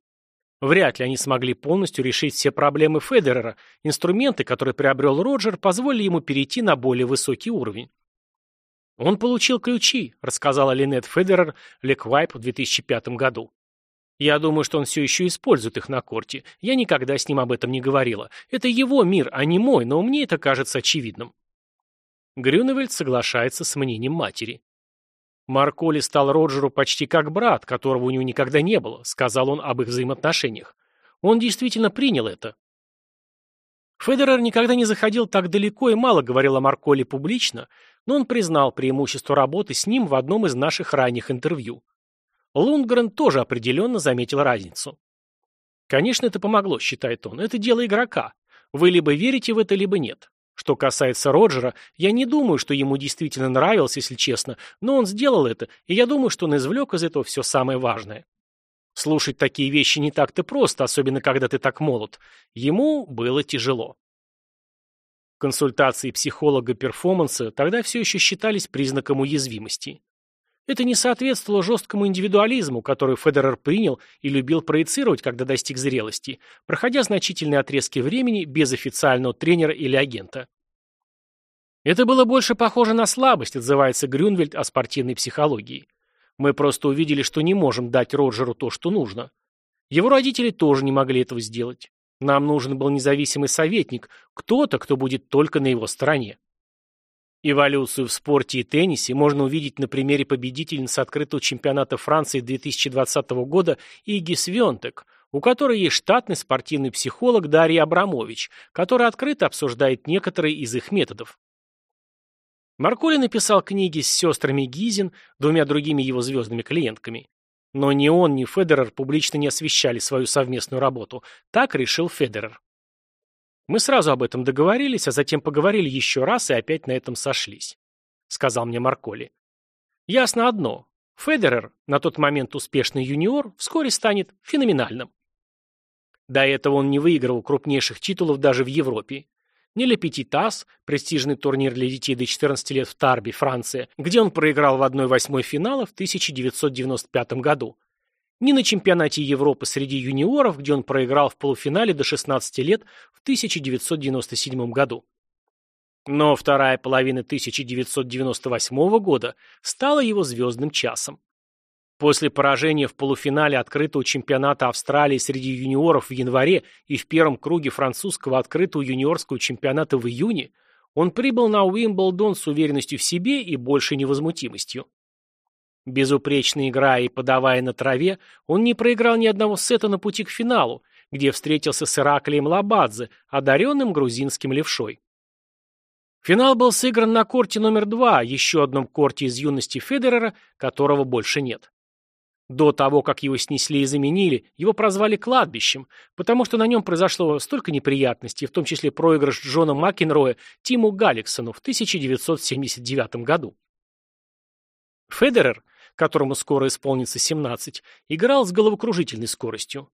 Вряд ли они смогли полностью решить все проблемы Федерера, инструменты, которые приобрел Роджер, позволили ему перейти на более высокий уровень. «Он получил ключи», — рассказала Линет Федерер Леквайп в 2005 году. «Я думаю, что он все еще использует их на корте. Я никогда с ним об этом не говорила. Это его мир, а не мой, но мне это кажется очевидным». Грюневельд соглашается с мнением матери. «Марколи стал Роджеру почти как брат, которого у него никогда не было», — сказал он об их взаимоотношениях. «Он действительно принял это. Федерер никогда не заходил так далеко и мало говорил о Марколе публично, но он признал преимущество работы с ним в одном из наших ранних интервью. Лундгрен тоже определенно заметил разницу. Конечно, это помогло, считает он. Это дело игрока. Вы либо верите в это, либо нет. Что касается Роджера, я не думаю, что ему действительно нравилось, если честно, но он сделал это, и я думаю, что он извлек из этого все самое важное. Слушать такие вещи не так-то просто, особенно когда ты так молод. Ему было тяжело. Консультации психолога перформанса тогда все еще считались признаком уязвимости. Это не соответствовало жесткому индивидуализму, который Федерер принял и любил проецировать, когда достиг зрелости, проходя значительные отрезки времени без официального тренера или агента. Это было больше похоже на слабость, отзывается Грюнвельд о спортивной психологии. Мы просто увидели, что не можем дать Роджеру то, что нужно. Его родители тоже не могли этого сделать. Нам нужен был независимый советник, кто-то, кто будет только на его стороне. Эволюцию в спорте и теннисе можно увидеть на примере победительницы открытого чемпионата Франции 2020 года Иги Свентек, у которой есть штатный спортивный психолог Дарья Абрамович, который открыто обсуждает некоторые из их методов. Марколи написал книги с сестрами Гизин, двумя другими его звездными клиентками. Но ни он, ни Федерер публично не освещали свою совместную работу. Так решил Федерер. Мы сразу об этом договорились, а затем поговорили еще раз и опять на этом сошлись, сказал мне Марколи. Ясно одно. Федерер, на тот момент успешный юниор, вскоре станет феноменальным. До этого он не выигрывал крупнейших титулов даже в Европе. Ни Ле Петитас, престижный турнир для детей до 14 лет в Тарби, Франция, где он проиграл в 1-8 финала в 1995 году, ни на чемпионате Европы среди юниоров, где он проиграл в полуфинале до 16 лет в 1997 году. Но вторая половина 1998 года стала его звездным часом. После поражения в полуфинале открытого чемпионата Австралии среди юниоров в январе и в первом круге французского открытого юниорского чемпионата в июне Он прибыл на Уимблдон с уверенностью в себе и большей невозмутимостью. Безупречно играя и подавая на траве, он не проиграл ни одного сета на пути к финалу, где встретился с Ираклием Лабадзе, одаренным грузинским левшой. Финал был сыгран на корте номер два, еще одном корте из юности Федерера, которого больше нет. До того, как его снесли и заменили, его прозвали кладбищем, потому что на нем произошло столько неприятностей, в том числе проигрыш Джона Макенроя Тиму Галликсону в 1979 году. Федерер, которому скоро исполнится 17, играл с головокружительной скоростью.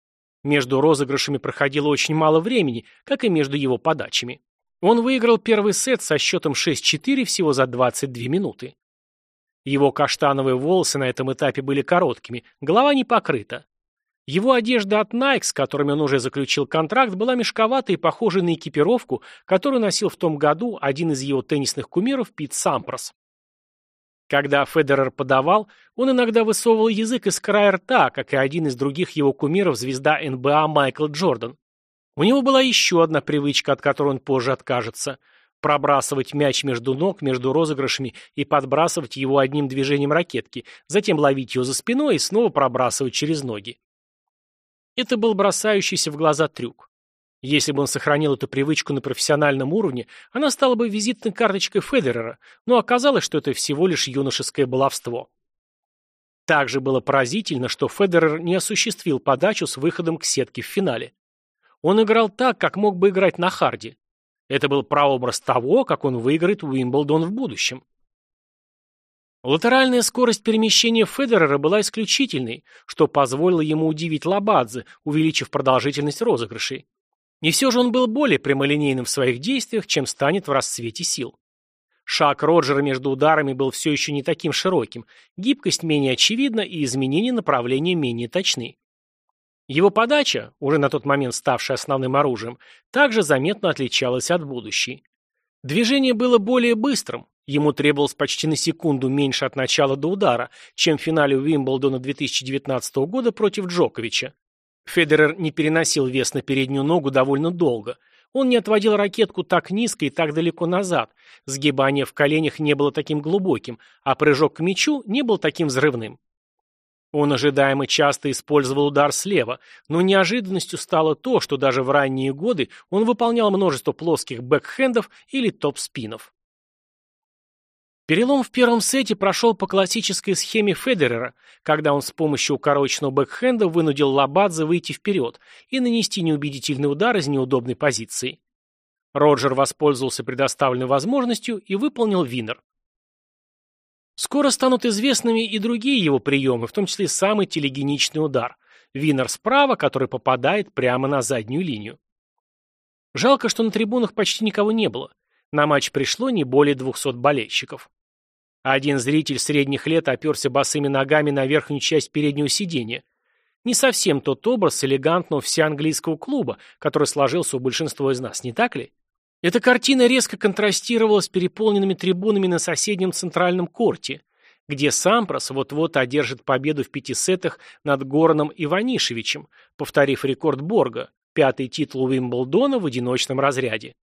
Между розыгрышами проходило очень мало времени, как и между его подачами. Он выиграл первый сет со счетом 6-4 всего за 22 минуты. Его каштановые волосы на этом этапе были короткими, голова не покрыта. Его одежда от Nike, с которыми он уже заключил контракт, была мешковатой и похожей на экипировку, которую носил в том году один из его теннисных кумиров Пит Сампрос. Когда Федерер подавал, он иногда высовывал язык из края рта, как и один из других его кумиров, звезда НБА Майкл Джордан. У него была еще одна привычка, от которой он позже откажется – пробрасывать мяч между ног, между розыгрышами и подбрасывать его одним движением ракетки, затем ловить его за спиной и снова пробрасывать через ноги. Это был бросающийся в глаза трюк. Если бы он сохранил эту привычку на профессиональном уровне, она стала бы визитной карточкой Федерера, но оказалось, что это всего лишь юношеское баловство. Также было поразительно, что Федерер не осуществил подачу с выходом к сетке в финале. Он играл так, как мог бы играть на харде. Это был прообраз того, как он выиграет Уимблдон в будущем. Латеральная скорость перемещения Федерера была исключительной, что позволило ему удивить Лабадзе, увеличив продолжительность розыгрышей. И все же он был более прямолинейным в своих действиях, чем станет в расцвете сил. Шаг Роджера между ударами был все еще не таким широким, гибкость менее очевидна и изменения направления менее точны. Его подача, уже на тот момент ставшая основным оружием, также заметно отличалась от будущей. Движение было более быстрым, ему требовалось почти на секунду меньше от начала до удара, чем в финале Уимблдона 2019 года против Джоковича. Федерер не переносил вес на переднюю ногу довольно долго. Он не отводил ракетку так низко и так далеко назад, сгибание в коленях не было таким глубоким, а прыжок к мячу не был таким взрывным. Он ожидаемо часто использовал удар слева, но неожиданностью стало то, что даже в ранние годы он выполнял множество плоских бэкхендов или топ-спинов. Перелом в первом сете прошел по классической схеме Федерера, когда он с помощью укороченного бэкхенда вынудил Лабадзе выйти вперед и нанести неубедительный удар из неудобной позиции. Роджер воспользовался предоставленной возможностью и выполнил виннер. Скоро станут известными и другие его приемы, в том числе самый телегеничный удар. Виннер справа, который попадает прямо на заднюю линию. Жалко, что на трибунах почти никого не было. На матч пришло не более 200 болельщиков. Один зритель средних лет оперся босыми ногами на верхнюю часть переднего сиденья. Не совсем тот образ элегантного всеанглийского клуба, который сложился у большинства из нас, не так ли? Эта картина резко контрастировала с переполненными трибунами на соседнем центральном корте, где Сампрос вот-вот одержит победу в пяти сетах над Гороном Иванишевичем, повторив рекорд Борга, пятый титул Уимблдона в одиночном разряде.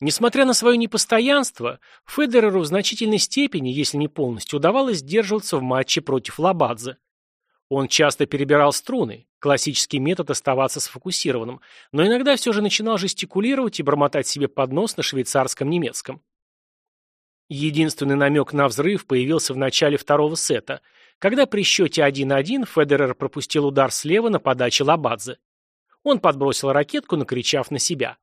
Несмотря на свое непостоянство, Федереру в значительной степени, если не полностью, удавалось сдерживаться в матче против Лабадзе. Он часто перебирал струны, классический метод оставаться сфокусированным, но иногда все же начинал жестикулировать и бормотать себе под нос на швейцарском немецком. Единственный намек на взрыв появился в начале второго сета, когда при счете 1-1 Федерер пропустил удар слева на подаче Лабадзе. Он подбросил ракетку, накричав на себя.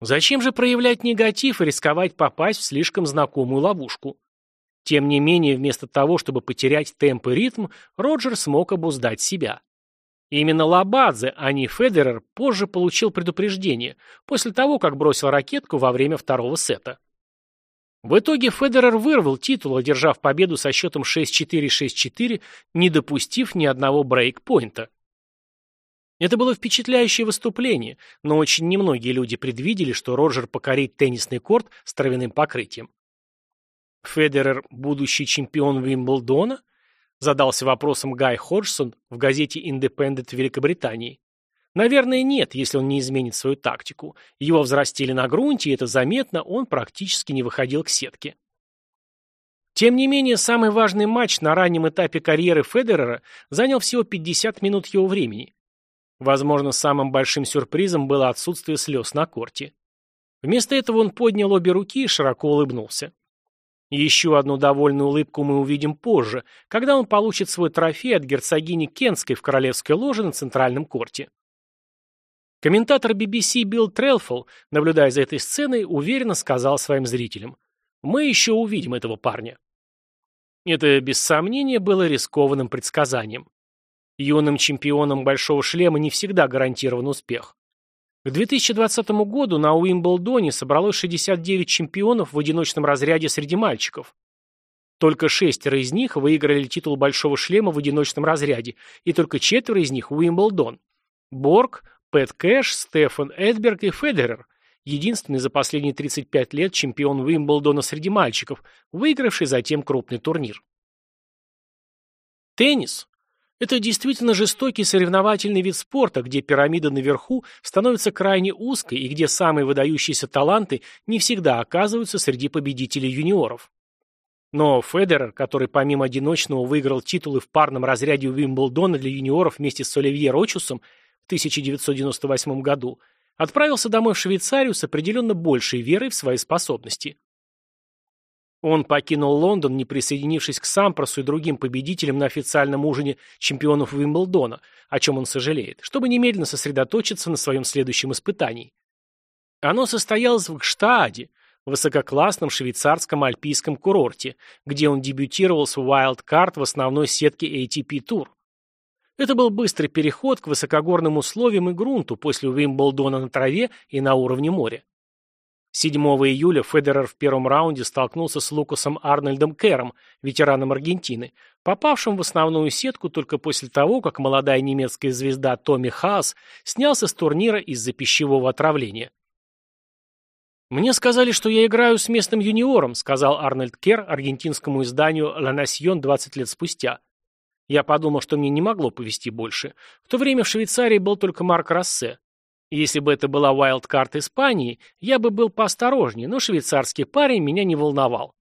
Зачем же проявлять негатив и рисковать попасть в слишком знакомую ловушку? Тем не менее, вместо того, чтобы потерять темп и ритм, Роджер смог обуздать себя. Именно Лабадзе, а не Федерер, позже получил предупреждение, после того, как бросил ракетку во время второго сета. В итоге Федерер вырвал титул, одержав победу со счетом 6-4-6-4, не допустив ни одного брейк-поинта. Это было впечатляющее выступление, но очень немногие люди предвидели, что Роджер покорит теннисный корт с травяным покрытием. Федерер – будущий чемпион Уимблдона? Задался вопросом Гай Ходжсон в газете «Индепендент» Великобритании. Наверное, нет, если он не изменит свою тактику. Его взрастили на грунте, и это заметно, он практически не выходил к сетке. Тем не менее, самый важный матч на раннем этапе карьеры Федерера занял всего 50 минут его времени. Возможно, самым большим сюрпризом было отсутствие слез на корте. Вместо этого он поднял обе руки и широко улыбнулся. Еще одну довольную улыбку мы увидим позже, когда он получит свой трофей от герцогини Кентской в королевской ложе на центральном корте. Комментатор BBC Билл Трелфол, наблюдая за этой сценой, уверенно сказал своим зрителям, «Мы еще увидим этого парня». Это, без сомнения, было рискованным предсказанием. Юным чемпионам «Большого шлема» не всегда гарантирован успех. К 2020 году на Уимблдоне собралось 69 чемпионов в одиночном разряде среди мальчиков. Только шестеро из них выиграли титул «Большого шлема» в одиночном разряде, и только четверо из них – Уимблдон. Борг, Пэт Кэш, Стефан Эдберг и Федерер, единственный за последние 35 лет чемпион Уимблдона среди мальчиков, выигравший затем крупный турнир. Теннис – это действительно жестокий соревновательный вид спорта, где пирамида наверху становится крайне узкой и где самые выдающиеся таланты не всегда оказываются среди победителей юниоров. Но Федерер, который помимо одиночного выиграл титулы в парном разряде Уимблдона для юниоров вместе с Оливье Рочусом, 1998 году, отправился домой в Швейцарию с определенно большей верой в свои способности. Он покинул Лондон, не присоединившись к Сампросу и другим победителям на официальном ужине чемпионов Уимблдона, о чем он сожалеет, чтобы немедленно сосредоточиться на своем следующем испытании. Оно состоялось в Гштааде, высококлассном швейцарском альпийском курорте, где он дебютировал с Wild Card в основной сетке ATP Tour. Это был быстрый переход к высокогорным условиям и грунту после Уимблдона на траве и на уровне моря. 7 июля Федерер в первом раунде столкнулся с Лукасом Арнольдом Кером, ветераном Аргентины, попавшим в основную сетку только после того, как молодая немецкая звезда Томми Хаас снялся с турнира из-за пищевого отравления. «Мне сказали, что я играю с местным юниором», сказал Арнольд Кер аргентинскому изданию «Ла Насьон» 20 лет спустя. Я подумал, что мне не могло повести больше. В то время в Швейцарии был только Марк Рассе. Если бы это была вайлдкарт Испании, я бы был поосторожнее, но швейцарский парень меня не волновал.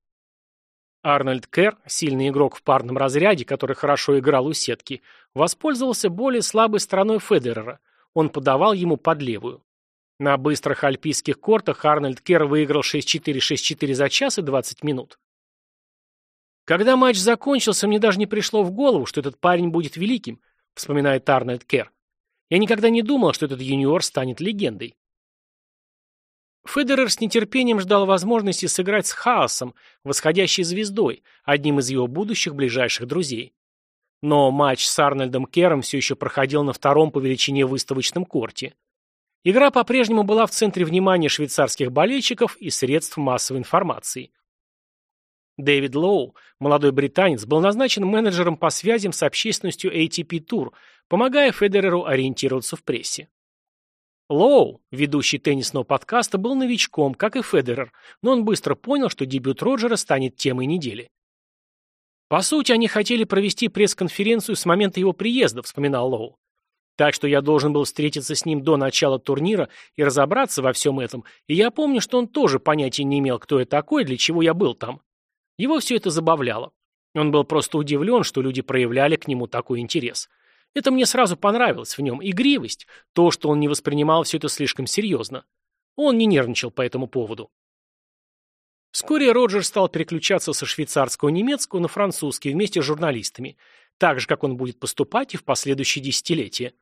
Арнольд Кер, сильный игрок в парном разряде, который хорошо играл у сетки, воспользовался более слабой стороной Федерера. Он подавал ему под левую. На быстрых альпийских кортах Арнольд Кер выиграл 6-4-6-4 за час и 20 минут. Когда матч закончился, мне даже не пришло в голову, что этот парень будет великим, вспоминает Арнольд Кер. Я никогда не думал, что этот юниор станет легендой. Федерер с нетерпением ждал возможности сыграть с Хаосом, восходящей звездой, одним из его будущих ближайших друзей. Но матч с Арнольдом Кером все еще проходил на втором по величине выставочном корте. Игра по-прежнему была в центре внимания швейцарских болельщиков и средств массовой информации. Дэвид Лоу, молодой британец, был назначен менеджером по связям с общественностью ATP Tour, помогая Федереру ориентироваться в прессе. Лоу, ведущий теннисного подкаста, был новичком, как и Федерер, но он быстро понял, что дебют Роджера станет темой недели. «По сути, они хотели провести пресс-конференцию с момента его приезда», — вспоминал Лоу. «Так что я должен был встретиться с ним до начала турнира и разобраться во всем этом, и я помню, что он тоже понятия не имел, кто я такой, для чего я был там. Его все это забавляло. Он был просто удивлен, что люди проявляли к нему такой интерес. Это мне сразу понравилось в нем. Игривость. То, что он не воспринимал все это слишком серьезно. Он не нервничал по этому поводу. Вскоре Роджер стал переключаться со швейцарского немецкого на французский вместе с журналистами, так же, как он будет поступать и в последующие десятилетия.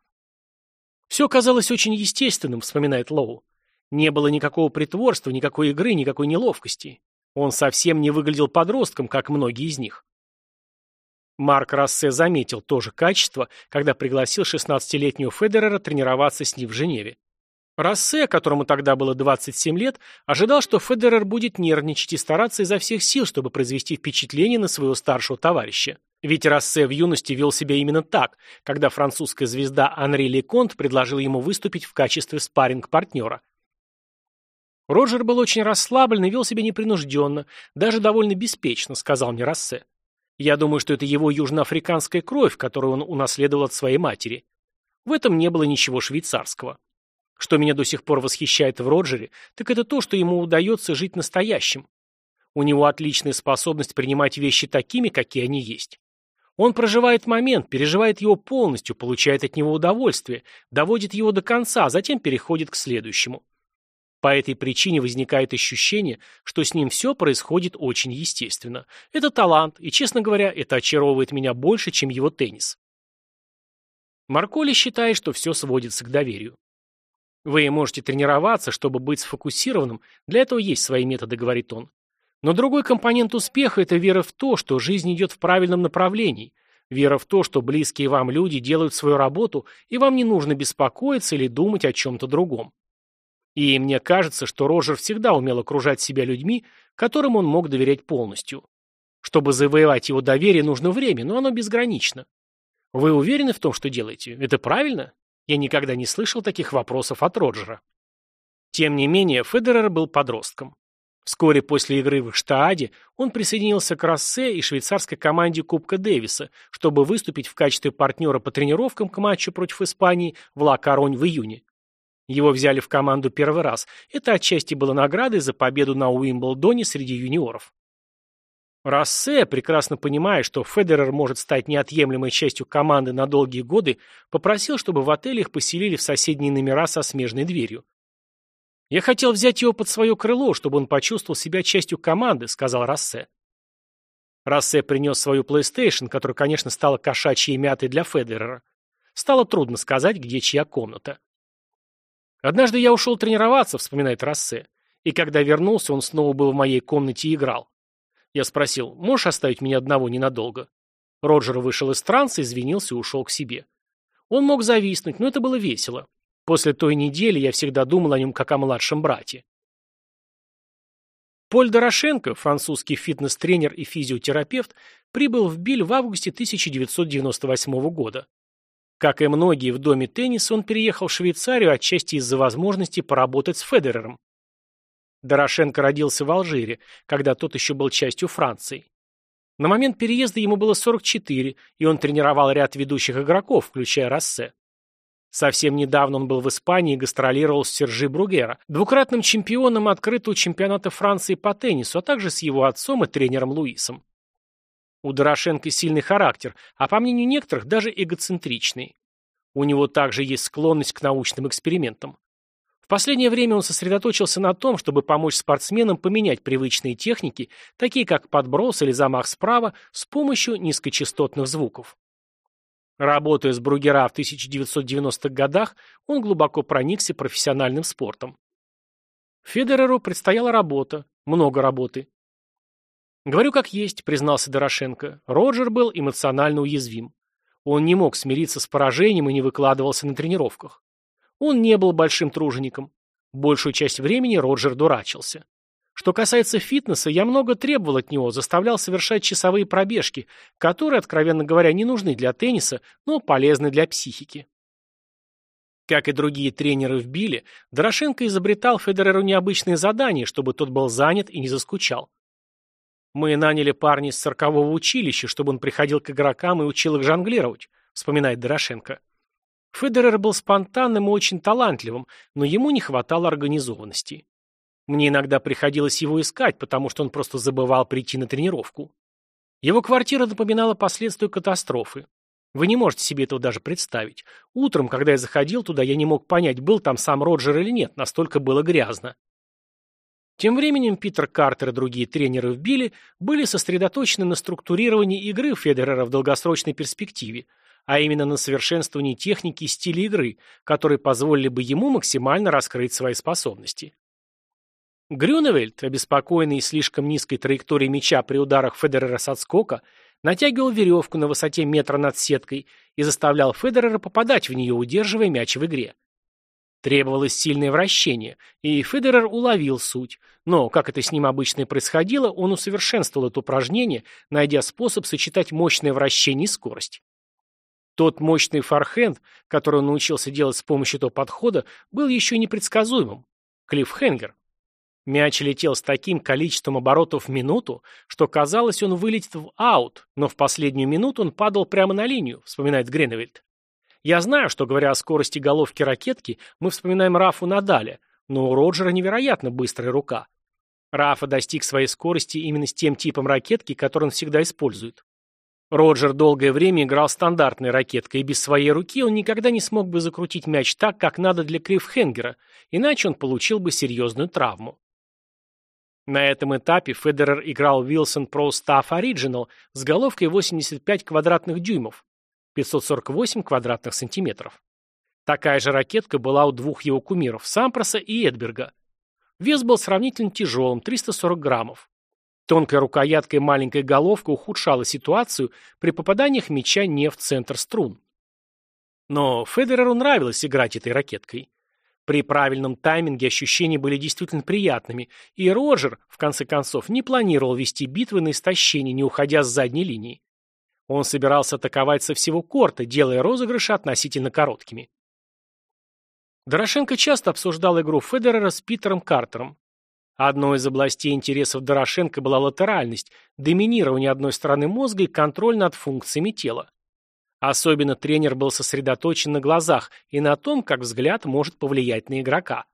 «Все казалось очень естественным», — вспоминает Лоу. «Не было никакого притворства, никакой игры, никакой неловкости. Он совсем не выглядел подростком, как многие из них. Марк Рассе заметил то же качество, когда пригласил 16-летнего Федерера тренироваться с ним в Женеве. Рассе, которому тогда было 27 лет, ожидал, что Федерер будет нервничать и стараться изо всех сил, чтобы произвести впечатление на своего старшего товарища. Ведь Рассе в юности вел себя именно так, когда французская звезда Анри Леконт предложил ему выступить в качестве спарринг-партнера. Роджер был очень расслаблен и вел себя непринужденно, даже довольно беспечно, сказал мне Рассе. Я думаю, что это его южноафриканская кровь, которую он унаследовал от своей матери. В этом не было ничего швейцарского. Что меня до сих пор восхищает в Роджере, так это то, что ему удается жить настоящим. У него отличная способность принимать вещи такими, какие они есть. Он проживает момент, переживает его полностью, получает от него удовольствие, доводит его до конца, а затем переходит к следующему. По этой причине возникает ощущение, что с ним все происходит очень естественно. Это талант, и, честно говоря, это очаровывает меня больше, чем его теннис. Марколи считает, что все сводится к доверию. Вы можете тренироваться, чтобы быть сфокусированным, для этого есть свои методы, говорит он. Но другой компонент успеха – это вера в то, что жизнь идет в правильном направлении, вера в то, что близкие вам люди делают свою работу, и вам не нужно беспокоиться или думать о чем-то другом. И мне кажется, что Роджер всегда умел окружать себя людьми, которым он мог доверять полностью. Чтобы завоевать его доверие, нужно время, но оно безгранично. Вы уверены в том, что делаете? Это правильно? Я никогда не слышал таких вопросов от Роджера. Тем не менее, Федерер был подростком. Вскоре после игры в Штааде он присоединился к Рассе и швейцарской команде Кубка Дэвиса, чтобы выступить в качестве партнера по тренировкам к матчу против Испании в Ла-Коронь в июне. Его взяли в команду первый раз. Это отчасти было наградой за победу на Уимблдоне среди юниоров. Рассе, прекрасно понимая, что Федерер может стать неотъемлемой частью команды на долгие годы, попросил, чтобы в отеле их поселили в соседние номера со смежной дверью. «Я хотел взять его под свое крыло, чтобы он почувствовал себя частью команды», — сказал Рассе. Рассе принес свою PlayStation, которая, конечно, стала кошачьей мятой для Федерера. Стало трудно сказать, где чья комната. «Однажды я ушел тренироваться», — вспоминает Рассе. «И когда вернулся, он снова был в моей комнате и играл. Я спросил, можешь оставить меня одного ненадолго?» Роджер вышел из транса, извинился и ушел к себе. Он мог зависнуть, но это было весело. После той недели я всегда думал о нем как о младшем брате. Поль Дорошенко, французский фитнес-тренер и физиотерапевт, прибыл в Биль в августе 1998 года. Как и многие в доме тенниса, он переехал в Швейцарию отчасти из-за возможности поработать с Федерером. Дорошенко родился в Алжире, когда тот еще был частью Франции. На момент переезда ему было 44, и он тренировал ряд ведущих игроков, включая Рассе. Совсем недавно он был в Испании и гастролировал с Сержи Бругера, двукратным чемпионом открытого чемпионата Франции по теннису, а также с его отцом и тренером Луисом. У Дорошенко сильный характер, а по мнению некоторых даже эгоцентричный. У него также есть склонность к научным экспериментам. В последнее время он сосредоточился на том, чтобы помочь спортсменам поменять привычные техники, такие как подброс или замах справа, с помощью низкочастотных звуков. Работая с Бругера в 1990-х годах, он глубоко проникся профессиональным спортом. Федереру предстояла работа, много работы. «Говорю как есть», — признался Дорошенко. Роджер был эмоционально уязвим. Он не мог смириться с поражением и не выкладывался на тренировках. Он не был большим тружеником. Большую часть времени Роджер дурачился. Что касается фитнеса, я много требовал от него, заставлял совершать часовые пробежки, которые, откровенно говоря, не нужны для тенниса, но полезны для психики. Как и другие тренеры в Биле, Дорошенко изобретал Федереру необычные задания, чтобы тот был занят и не заскучал. «Мы наняли парня из циркового училища, чтобы он приходил к игрокам и учил их жонглировать», вспоминает Дорошенко. Федерер был спонтанным и очень талантливым, но ему не хватало организованности. Мне иногда приходилось его искать, потому что он просто забывал прийти на тренировку. Его квартира напоминала последствия катастрофы. Вы не можете себе этого даже представить. Утром, когда я заходил туда, я не мог понять, был там сам Роджер или нет, настолько было грязно. Тем временем Питер Картер и другие тренеры в Билли были сосредоточены на структурировании игры Федерера в долгосрочной перспективе, а именно на совершенствовании техники и стиля игры, которые позволили бы ему максимально раскрыть свои способности. Грюневельд, обеспокоенный слишком низкой траекторией мяча при ударах Федерера с отскока, натягивал веревку на высоте метра над сеткой и заставлял Федерера попадать в нее, удерживая мяч в игре. Требовалось сильное вращение, и Федерер уловил суть, но, как это с ним обычно и происходило, он усовершенствовал это упражнение, найдя способ сочетать мощное вращение и скорость. Тот мощный форхенд, который он научился делать с помощью этого подхода, был еще непредсказуемым. Клиффхенгер. Мяч летел с таким количеством оборотов в минуту, что казалось, он вылетит в аут, но в последнюю минуту он падал прямо на линию, вспоминает Греневельд. Я знаю, что, говоря о скорости головки ракетки, мы вспоминаем Рафу Надаля, но у Роджера невероятно быстрая рука. Рафа достиг своей скорости именно с тем типом ракетки, который он всегда использует. Роджер долгое время играл стандартной ракеткой, и без своей руки он никогда не смог бы закрутить мяч так, как надо для клиффхенгера, иначе он получил бы серьезную травму. На этом этапе Федерер играл Wilson Pro Staff Original с головкой 85 квадратных дюймов, 548 квадратных сантиметров. Такая же ракетка была у двух его кумиров, Сампроса и Эдберга. Вес был сравнительно тяжелым, 340 граммов. Тонкая рукоятка и маленькая головка ухудшала ситуацию при попаданиях мяча не в центр струн. Но Федереру нравилось играть этой ракеткой. При правильном тайминге ощущения были действительно приятными, и Роджер, в конце концов, не планировал вести битвы на истощение, не уходя с задней линии. Он собирался атаковать со всего корта, делая розыгрыши относительно короткими. Дорошенко часто обсуждал игру Федерера с Питером Картером. Одной из областей интересов Дорошенко была латеральность, доминирование одной стороны мозга и контроль над функциями тела. Особенно тренер был сосредоточен на глазах и на том, как взгляд может повлиять на игрока.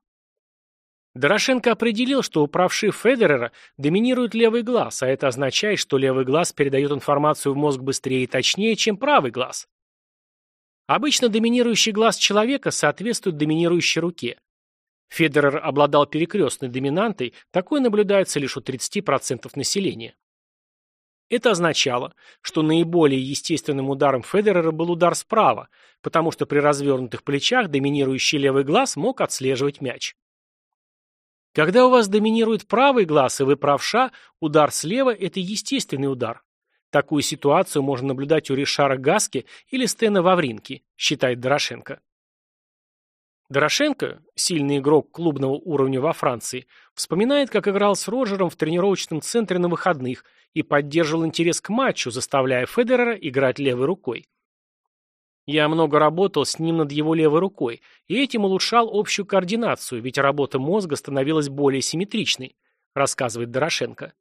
Дорошенко определил, что у правши Федерера доминирует левый глаз, а это означает, что левый глаз передает информацию в мозг быстрее и точнее, чем правый глаз. Обычно доминирующий глаз человека соответствует доминирующей руке. Федерер обладал перекрестной доминантой, такое наблюдается лишь у 30% населения. Это означало, что наиболее естественным ударом Федерера был удар справа, потому что при развернутых плечах доминирующий левый глаз мог отслеживать мяч. Когда у вас доминирует правый глаз и вы правша, удар слева – это естественный удар. Такую ситуацию можно наблюдать у Ришара Гаски или Стена Вавринки, считает Дорошенко. Дорошенко, сильный игрок клубного уровня во Франции, вспоминает, как играл с Роджером в тренировочном центре на выходных и поддерживал интерес к матчу, заставляя Федерера играть левой рукой. Я много работал с ним над его левой рукой, и этим улучшал общую координацию, ведь работа мозга становилась более симметричной, рассказывает Дорошенко.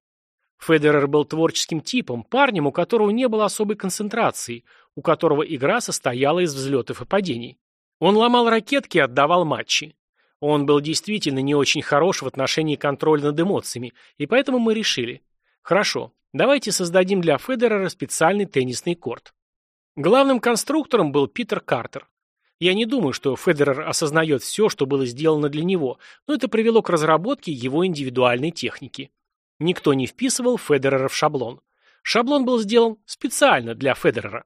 Федерер был творческим типом, парнем, у которого не было особой концентрации, у которого игра состояла из взлетов и падений. Он ломал ракетки и отдавал матчи. Он был действительно не очень хорош в отношении контроля над эмоциями, и поэтому мы решили, хорошо, давайте создадим для Федерера специальный теннисный корт. Главным конструктором был Питер Картер. Я не думаю, что Федерер осознает все, что было сделано для него, но это привело к разработке его индивидуальной техники. Никто не вписывал Федерера в шаблон. Шаблон был сделан специально для Федерера.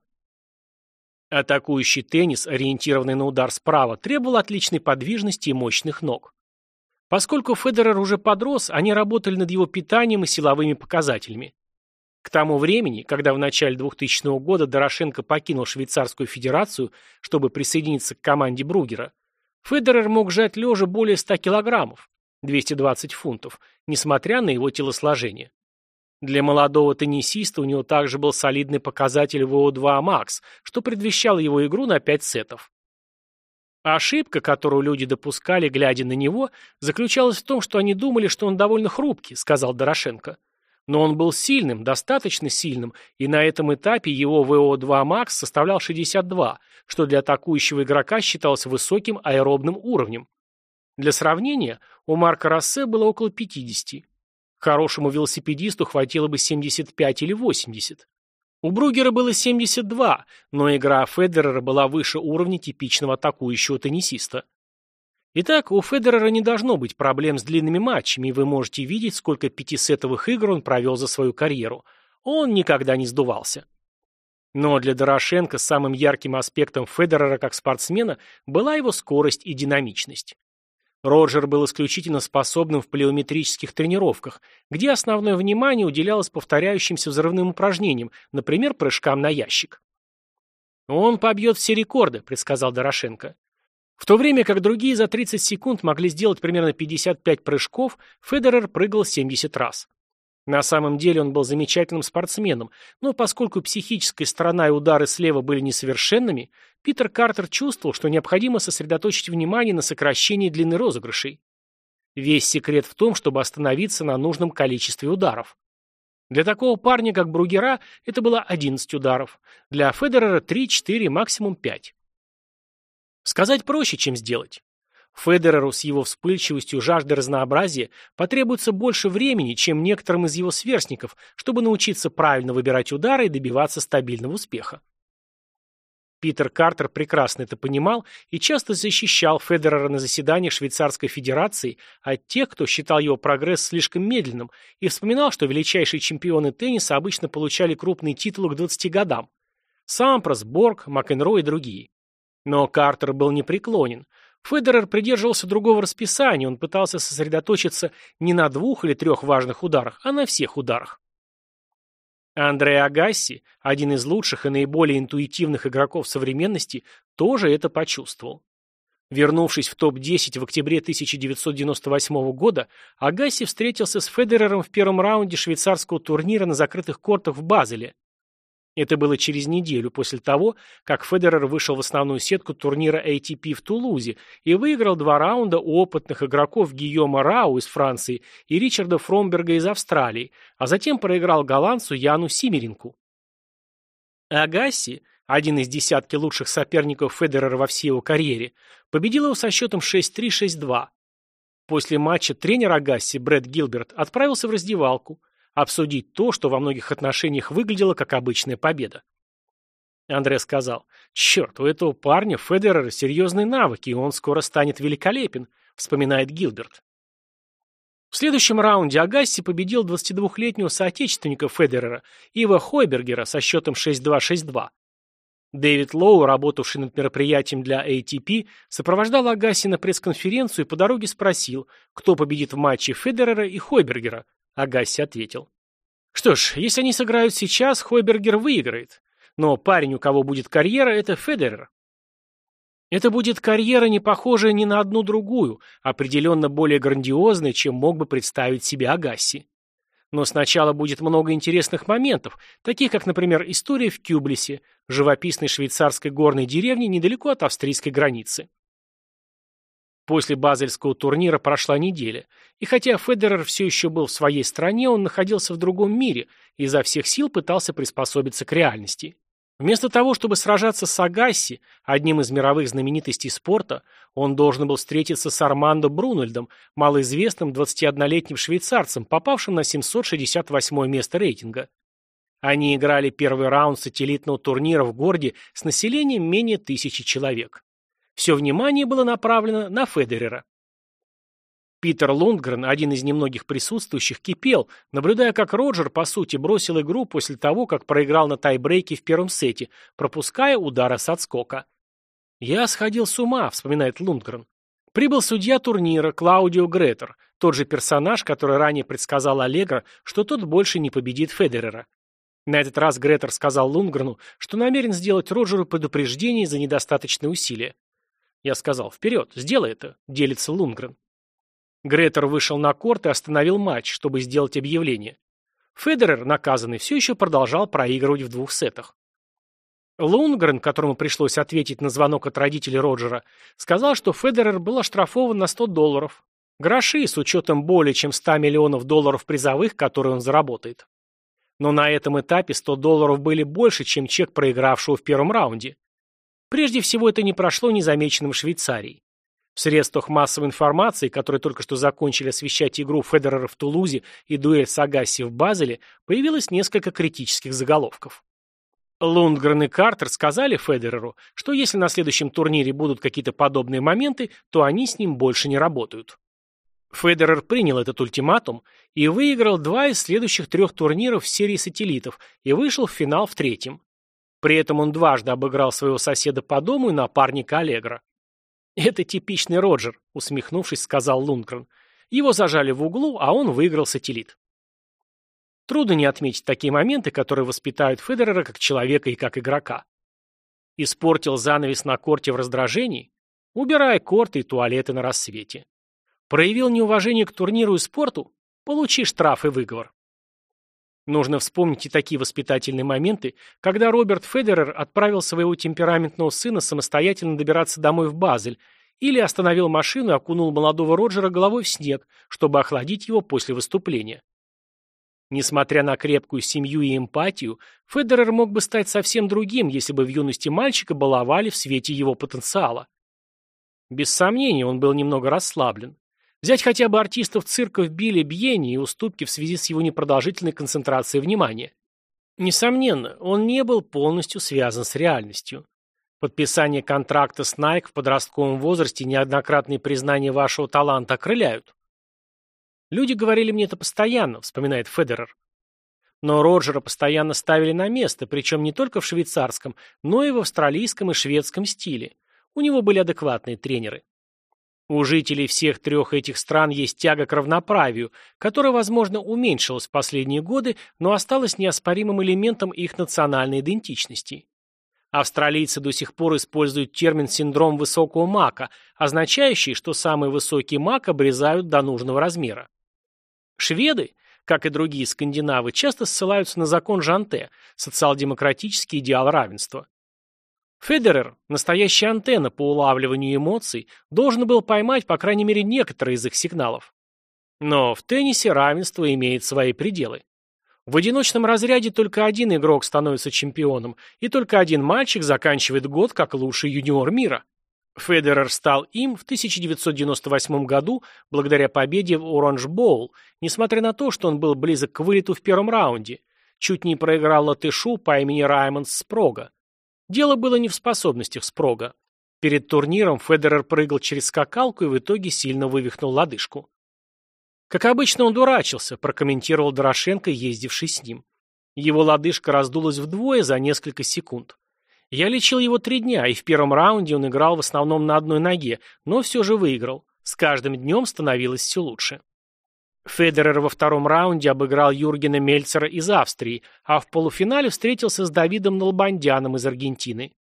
Атакующий теннис, ориентированный на удар справа, требовал отличной подвижности и мощных ног. Поскольку Федерер уже подрос, они работали над его питанием и силовыми показателями. К тому времени, когда в начале 2000 года Дорошенко покинул Швейцарскую Федерацию, чтобы присоединиться к команде Бругера, Федерер мог жать лежа более 100 килограммов, 220 фунтов, несмотря на его телосложение. Для молодого теннисиста у него также был солидный показатель ВО2 Макс, что предвещало его игру на 5 сетов. ошибка, которую люди допускали, глядя на него, заключалась в том, что они думали, что он довольно хрупкий, сказал Дорошенко. Но он был сильным, достаточно сильным, и на этом этапе его ВО2 Макс составлял 62, что для атакующего игрока считалось высоким аэробным уровнем. Для сравнения, у Марка Рассе было около 50. Хорошему велосипедисту хватило бы 75 или 80. У Бругера было 72, но игра Федерера была выше уровня типичного атакующего теннисиста. Итак, у Федерера не должно быть проблем с длинными матчами, вы можете видеть, сколько пятисетовых игр он провел за свою карьеру. Он никогда не сдувался. Но для Дорошенко самым ярким аспектом Федерера как спортсмена была его скорость и динамичность. Роджер был исключительно способным в плеометрических тренировках, где основное внимание уделялось повторяющимся взрывным упражнениям, например, прыжкам на ящик. «Он побьет все рекорды», — предсказал Дорошенко. В то время как другие за 30 секунд могли сделать примерно 55 прыжков, Федерер прыгал 70 раз. На самом деле он был замечательным спортсменом, но поскольку психическая сторона и удары слева были несовершенными, Питер Картер чувствовал, что необходимо сосредоточить внимание на сокращении длины розыгрышей. Весь секрет в том, чтобы остановиться на нужном количестве ударов. Для такого парня, как Бругера, это было 11 ударов. Для Федерера 3, 4, максимум 5. Сказать проще, чем сделать. Федереру с его вспыльчивостью жажды разнообразия потребуется больше времени, чем некоторым из его сверстников, чтобы научиться правильно выбирать удары и добиваться стабильного успеха. Питер Картер прекрасно это понимал и часто защищал Федерера на заседаниях Швейцарской Федерации от тех, кто считал его прогресс слишком медленным, и вспоминал, что величайшие чемпионы тенниса обычно получали крупные титулы к 20 годам. Сампрос, Борг, Макенро и другие. Но Картер был непреклонен. Федерер придерживался другого расписания, он пытался сосредоточиться не на двух или трех важных ударах, а на всех ударах. Андре Агасси, один из лучших и наиболее интуитивных игроков современности, тоже это почувствовал. Вернувшись в топ-10 в октябре 1998 года, Агасси встретился с Федерером в первом раунде швейцарского турнира на закрытых кортах в Базеле. Это было через неделю после того, как Федерер вышел в основную сетку турнира ATP в Тулузе и выиграл два раунда у опытных игроков Гийома Рау из Франции и Ричарда Фромберга из Австралии, а затем проиграл голландцу Яну Симеринку. Агасси, один из десятки лучших соперников Федерера во всей его карьере, победил его со счетом 6-3-6-2. После матча тренер Агасси Брэд Гилберт отправился в раздевалку, обсудить то, что во многих отношениях выглядело как обычная победа. Андре сказал, «Черт, у этого парня Федерера серьезные навыки, и он скоро станет великолепен», вспоминает Гилберт. В следующем раунде Агасси победил 22-летнего соотечественника Федерера Ива Хойбергера со счетом 6-2-6-2. Дэвид Лоу, работавший над мероприятием для ATP, сопровождал Агасси на пресс-конференцию и по дороге спросил, кто победит в матче Федерера и Хойбергера. Агасси ответил. Что ж, если они сыграют сейчас, Хойбергер выиграет. Но парень, у кого будет карьера, это Федерер. Это будет карьера, не похожая ни на одну другую, определенно более грандиозная, чем мог бы представить себе Агасси. Но сначала будет много интересных моментов, таких как, например, история в Кюблисе, живописной швейцарской горной деревне недалеко от австрийской границы. После базельского турнира прошла неделя, и хотя Федерер все еще был в своей стране, он находился в другом мире и изо всех сил пытался приспособиться к реальности. Вместо того, чтобы сражаться с Агасси, одним из мировых знаменитостей спорта, он должен был встретиться с Армандо Брунельдом, малоизвестным 21-летним швейцарцем, попавшим на 768 место рейтинга. Они играли первый раунд сателлитного турнира в городе с населением менее тысячи человек. Все внимание было направлено на Федерера. Питер Лундгрен, один из немногих присутствующих, кипел, наблюдая, как Роджер, по сути, бросил игру после того, как проиграл на тайбрейке в первом сете, пропуская удара с отскока. «Я сходил с ума», — вспоминает Лундгрен. Прибыл судья турнира Клаудио Гретер, тот же персонаж, который ранее предсказал Аллегро, что тот больше не победит Федерера. На этот раз Гретер сказал Лундгрену, что намерен сделать Роджеру предупреждение за недостаточные усилия. Я сказал, вперед, сделай это, делится Лунгрен. Гретер вышел на корт и остановил матч, чтобы сделать объявление. Федерер, наказанный, все еще продолжал проигрывать в двух сетах. Лунгрен, которому пришлось ответить на звонок от родителей Роджера, сказал, что Федерер был оштрафован на 100 долларов. Гроши с учетом более чем 100 миллионов долларов призовых, которые он заработает. Но на этом этапе 100 долларов были больше, чем чек проигравшего в первом раунде. Прежде всего, это не прошло незамеченным в Швейцарии. В средствах массовой информации, которые только что закончили освещать игру Федерера в Тулузе и дуэль с в Базеле, появилось несколько критических заголовков. Лундгрен и Картер сказали Федереру, что если на следующем турнире будут какие-то подобные моменты, то они с ним больше не работают. Федерер принял этот ультиматум и выиграл два из следующих трех турниров в серии сателлитов и вышел в финал в третьем. При этом он дважды обыграл своего соседа по дому и напарника Аллегра. «Это типичный Роджер», — усмехнувшись, сказал Лунгрен. Его зажали в углу, а он выиграл сателлит. Трудно не отметить такие моменты, которые воспитают Федерера как человека и как игрока. Испортил занавес на корте в раздражении? Убирай корты и туалеты на рассвете. Проявил неуважение к турниру и спорту? Получи штраф и выговор. Нужно вспомнить и такие воспитательные моменты, когда Роберт Федерер отправил своего темпераментного сына самостоятельно добираться домой в Базель или остановил машину и окунул молодого Роджера головой в снег, чтобы охладить его после выступления. Несмотря на крепкую семью и эмпатию, Федерер мог бы стать совсем другим, если бы в юности мальчика баловали в свете его потенциала. Без сомнения, он был немного расслаблен. Взять хотя бы артистов цирка в Билли Бьене и уступки в связи с его непродолжительной концентрацией внимания. Несомненно, он не был полностью связан с реальностью. Подписание контракта с Nike в подростковом возрасте и неоднократные признания вашего таланта окрыляют. Люди говорили мне это постоянно, вспоминает Федерер. Но Роджера постоянно ставили на место, причем не только в швейцарском, но и в австралийском и шведском стиле. У него были адекватные тренеры. У жителей всех трех этих стран есть тяга к равноправию, которая, возможно, уменьшилась в последние годы, но осталась неоспоримым элементом их национальной идентичности. Австралийцы до сих пор используют термин «синдром высокого мака», означающий, что самый высокий мак обрезают до нужного размера. Шведы, как и другие скандинавы, часто ссылаются на закон Жанте, социал-демократический идеал равенства. Федерер, настоящая антенна по улавливанию эмоций, должен был поймать, по крайней мере, некоторые из их сигналов. Но в теннисе равенство имеет свои пределы. В одиночном разряде только один игрок становится чемпионом, и только один мальчик заканчивает год как лучший юниор мира. Федерер стал им в 1998 году благодаря победе в Оранж Боул, несмотря на то, что он был близок к вылету в первом раунде. Чуть не проиграл латышу по имени Раймонд Спрога. Дело было не в способностях Спрога. Перед турниром Федерер прыгал через скакалку и в итоге сильно вывихнул лодыжку. Как обычно, он дурачился, прокомментировал Дорошенко, ездивший с ним. Его лодыжка раздулась вдвое за несколько секунд. Я лечил его три дня, и в первом раунде он играл в основном на одной ноге, но все же выиграл. С каждым днем становилось все лучше. Федерер во втором раунде обыграл Юргена Мельцера из Австрии, а в полуфинале встретился с Давидом Налбандяном из Аргентины.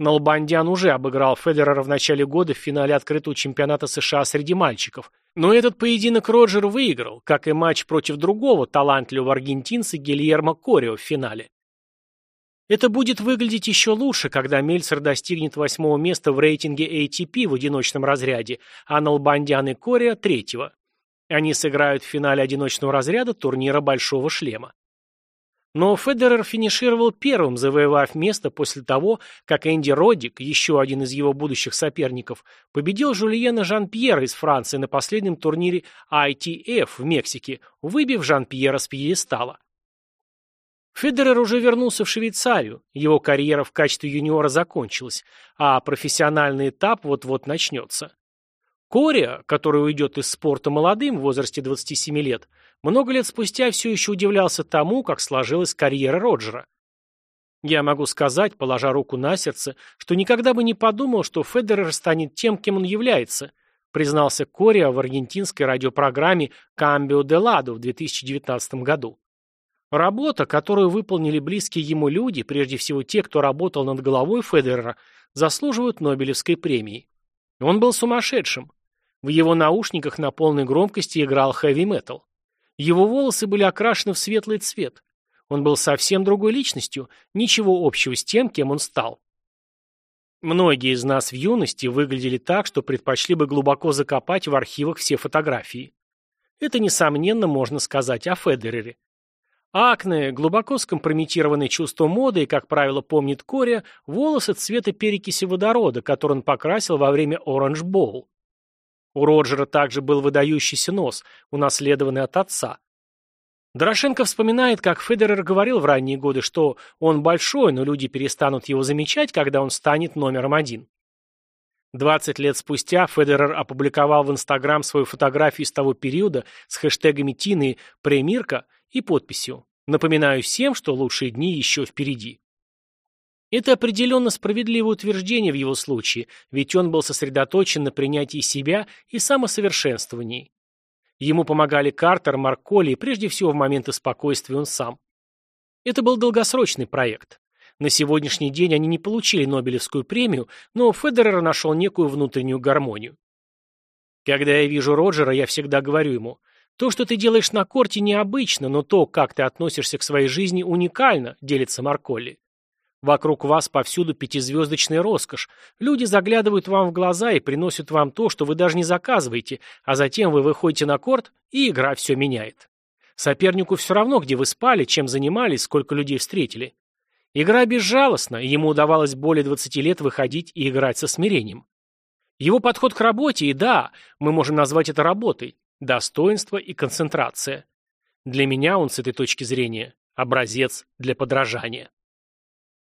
Налбандян уже обыграл Федерера в начале года в финале открытого чемпионата США среди мальчиков. Но этот поединок Роджер выиграл, как и матч против другого талантливого аргентинца Гильермо Корио в финале. Это будет выглядеть еще лучше, когда Мельцер достигнет восьмого места в рейтинге ATP в одиночном разряде, а Налбандян и Корио – третьего. Они сыграют в финале одиночного разряда турнира «Большого шлема». Но Федерер финишировал первым, завоевав место после того, как Энди Роддик, еще один из его будущих соперников, победил Жульена Жан-Пьера из Франции на последнем турнире ITF в Мексике, выбив Жан-Пьера с пьедестала. Федерер уже вернулся в Швейцарию, его карьера в качестве юниора закончилась, а профессиональный этап вот-вот начнется. Кориа, который уйдет из спорта молодым в возрасте 27 лет, много лет спустя все еще удивлялся тому, как сложилась карьера Роджера. Я могу сказать, положа руку на сердце, что никогда бы не подумал, что Федерер станет тем, кем он является, признался Кориа в аргентинской радиопрограмме «Камбио де Ладо» в 2019 году. Работа, которую выполнили близкие ему люди, прежде всего те, кто работал над головой Федерера, заслуживают Нобелевской премии. Он был сумасшедшим. В его наушниках на полной громкости играл хэви-метал. Его волосы были окрашены в светлый цвет. Он был совсем другой личностью, ничего общего с тем, кем он стал. Многие из нас в юности выглядели так, что предпочли бы глубоко закопать в архивах все фотографии. Это, несомненно, можно сказать о Федерере. Акне, глубоко скомпрометированное чувство моды и, как правило, помнит Коря, волосы цвета перекиси водорода, который он покрасил во время Оранж Боул. У Роджера также был выдающийся нос, унаследованный от отца. Дорошенко вспоминает, как Федерер говорил в ранние годы, что он большой, но люди перестанут его замечать, когда он станет номером один. 20 лет спустя Федерер опубликовал в Инстаграм свою фотографию из того периода с хэштегами Тины «Премирка» и подписью «Напоминаю всем, что лучшие дни еще впереди». Это определенно справедливое утверждение в его случае, ведь он был сосредоточен на принятии себя и самосовершенствовании. Ему помогали Картер, Марколи и прежде всего в моменты спокойствия он сам. Это был долгосрочный проект. На сегодняшний день они не получили Нобелевскую премию, но Федерер нашел некую внутреннюю гармонию. Когда я вижу Роджера, я всегда говорю ему – то, что ты делаешь на корте, необычно, но то, как ты относишься к своей жизни, уникально, делится Марколли. Вокруг вас повсюду пятизвездочная роскошь. Люди заглядывают вам в глаза и приносят вам то, что вы даже не заказываете, а затем вы выходите на корт, и игра все меняет. Сопернику все равно, где вы спали, чем занимались, сколько людей встретили. Игра безжалостна, и ему удавалось более 20 лет выходить и играть со смирением. Его подход к работе, и да, мы можем назвать это работой, достоинство и концентрация. Для меня он с этой точки зрения образец для подражания.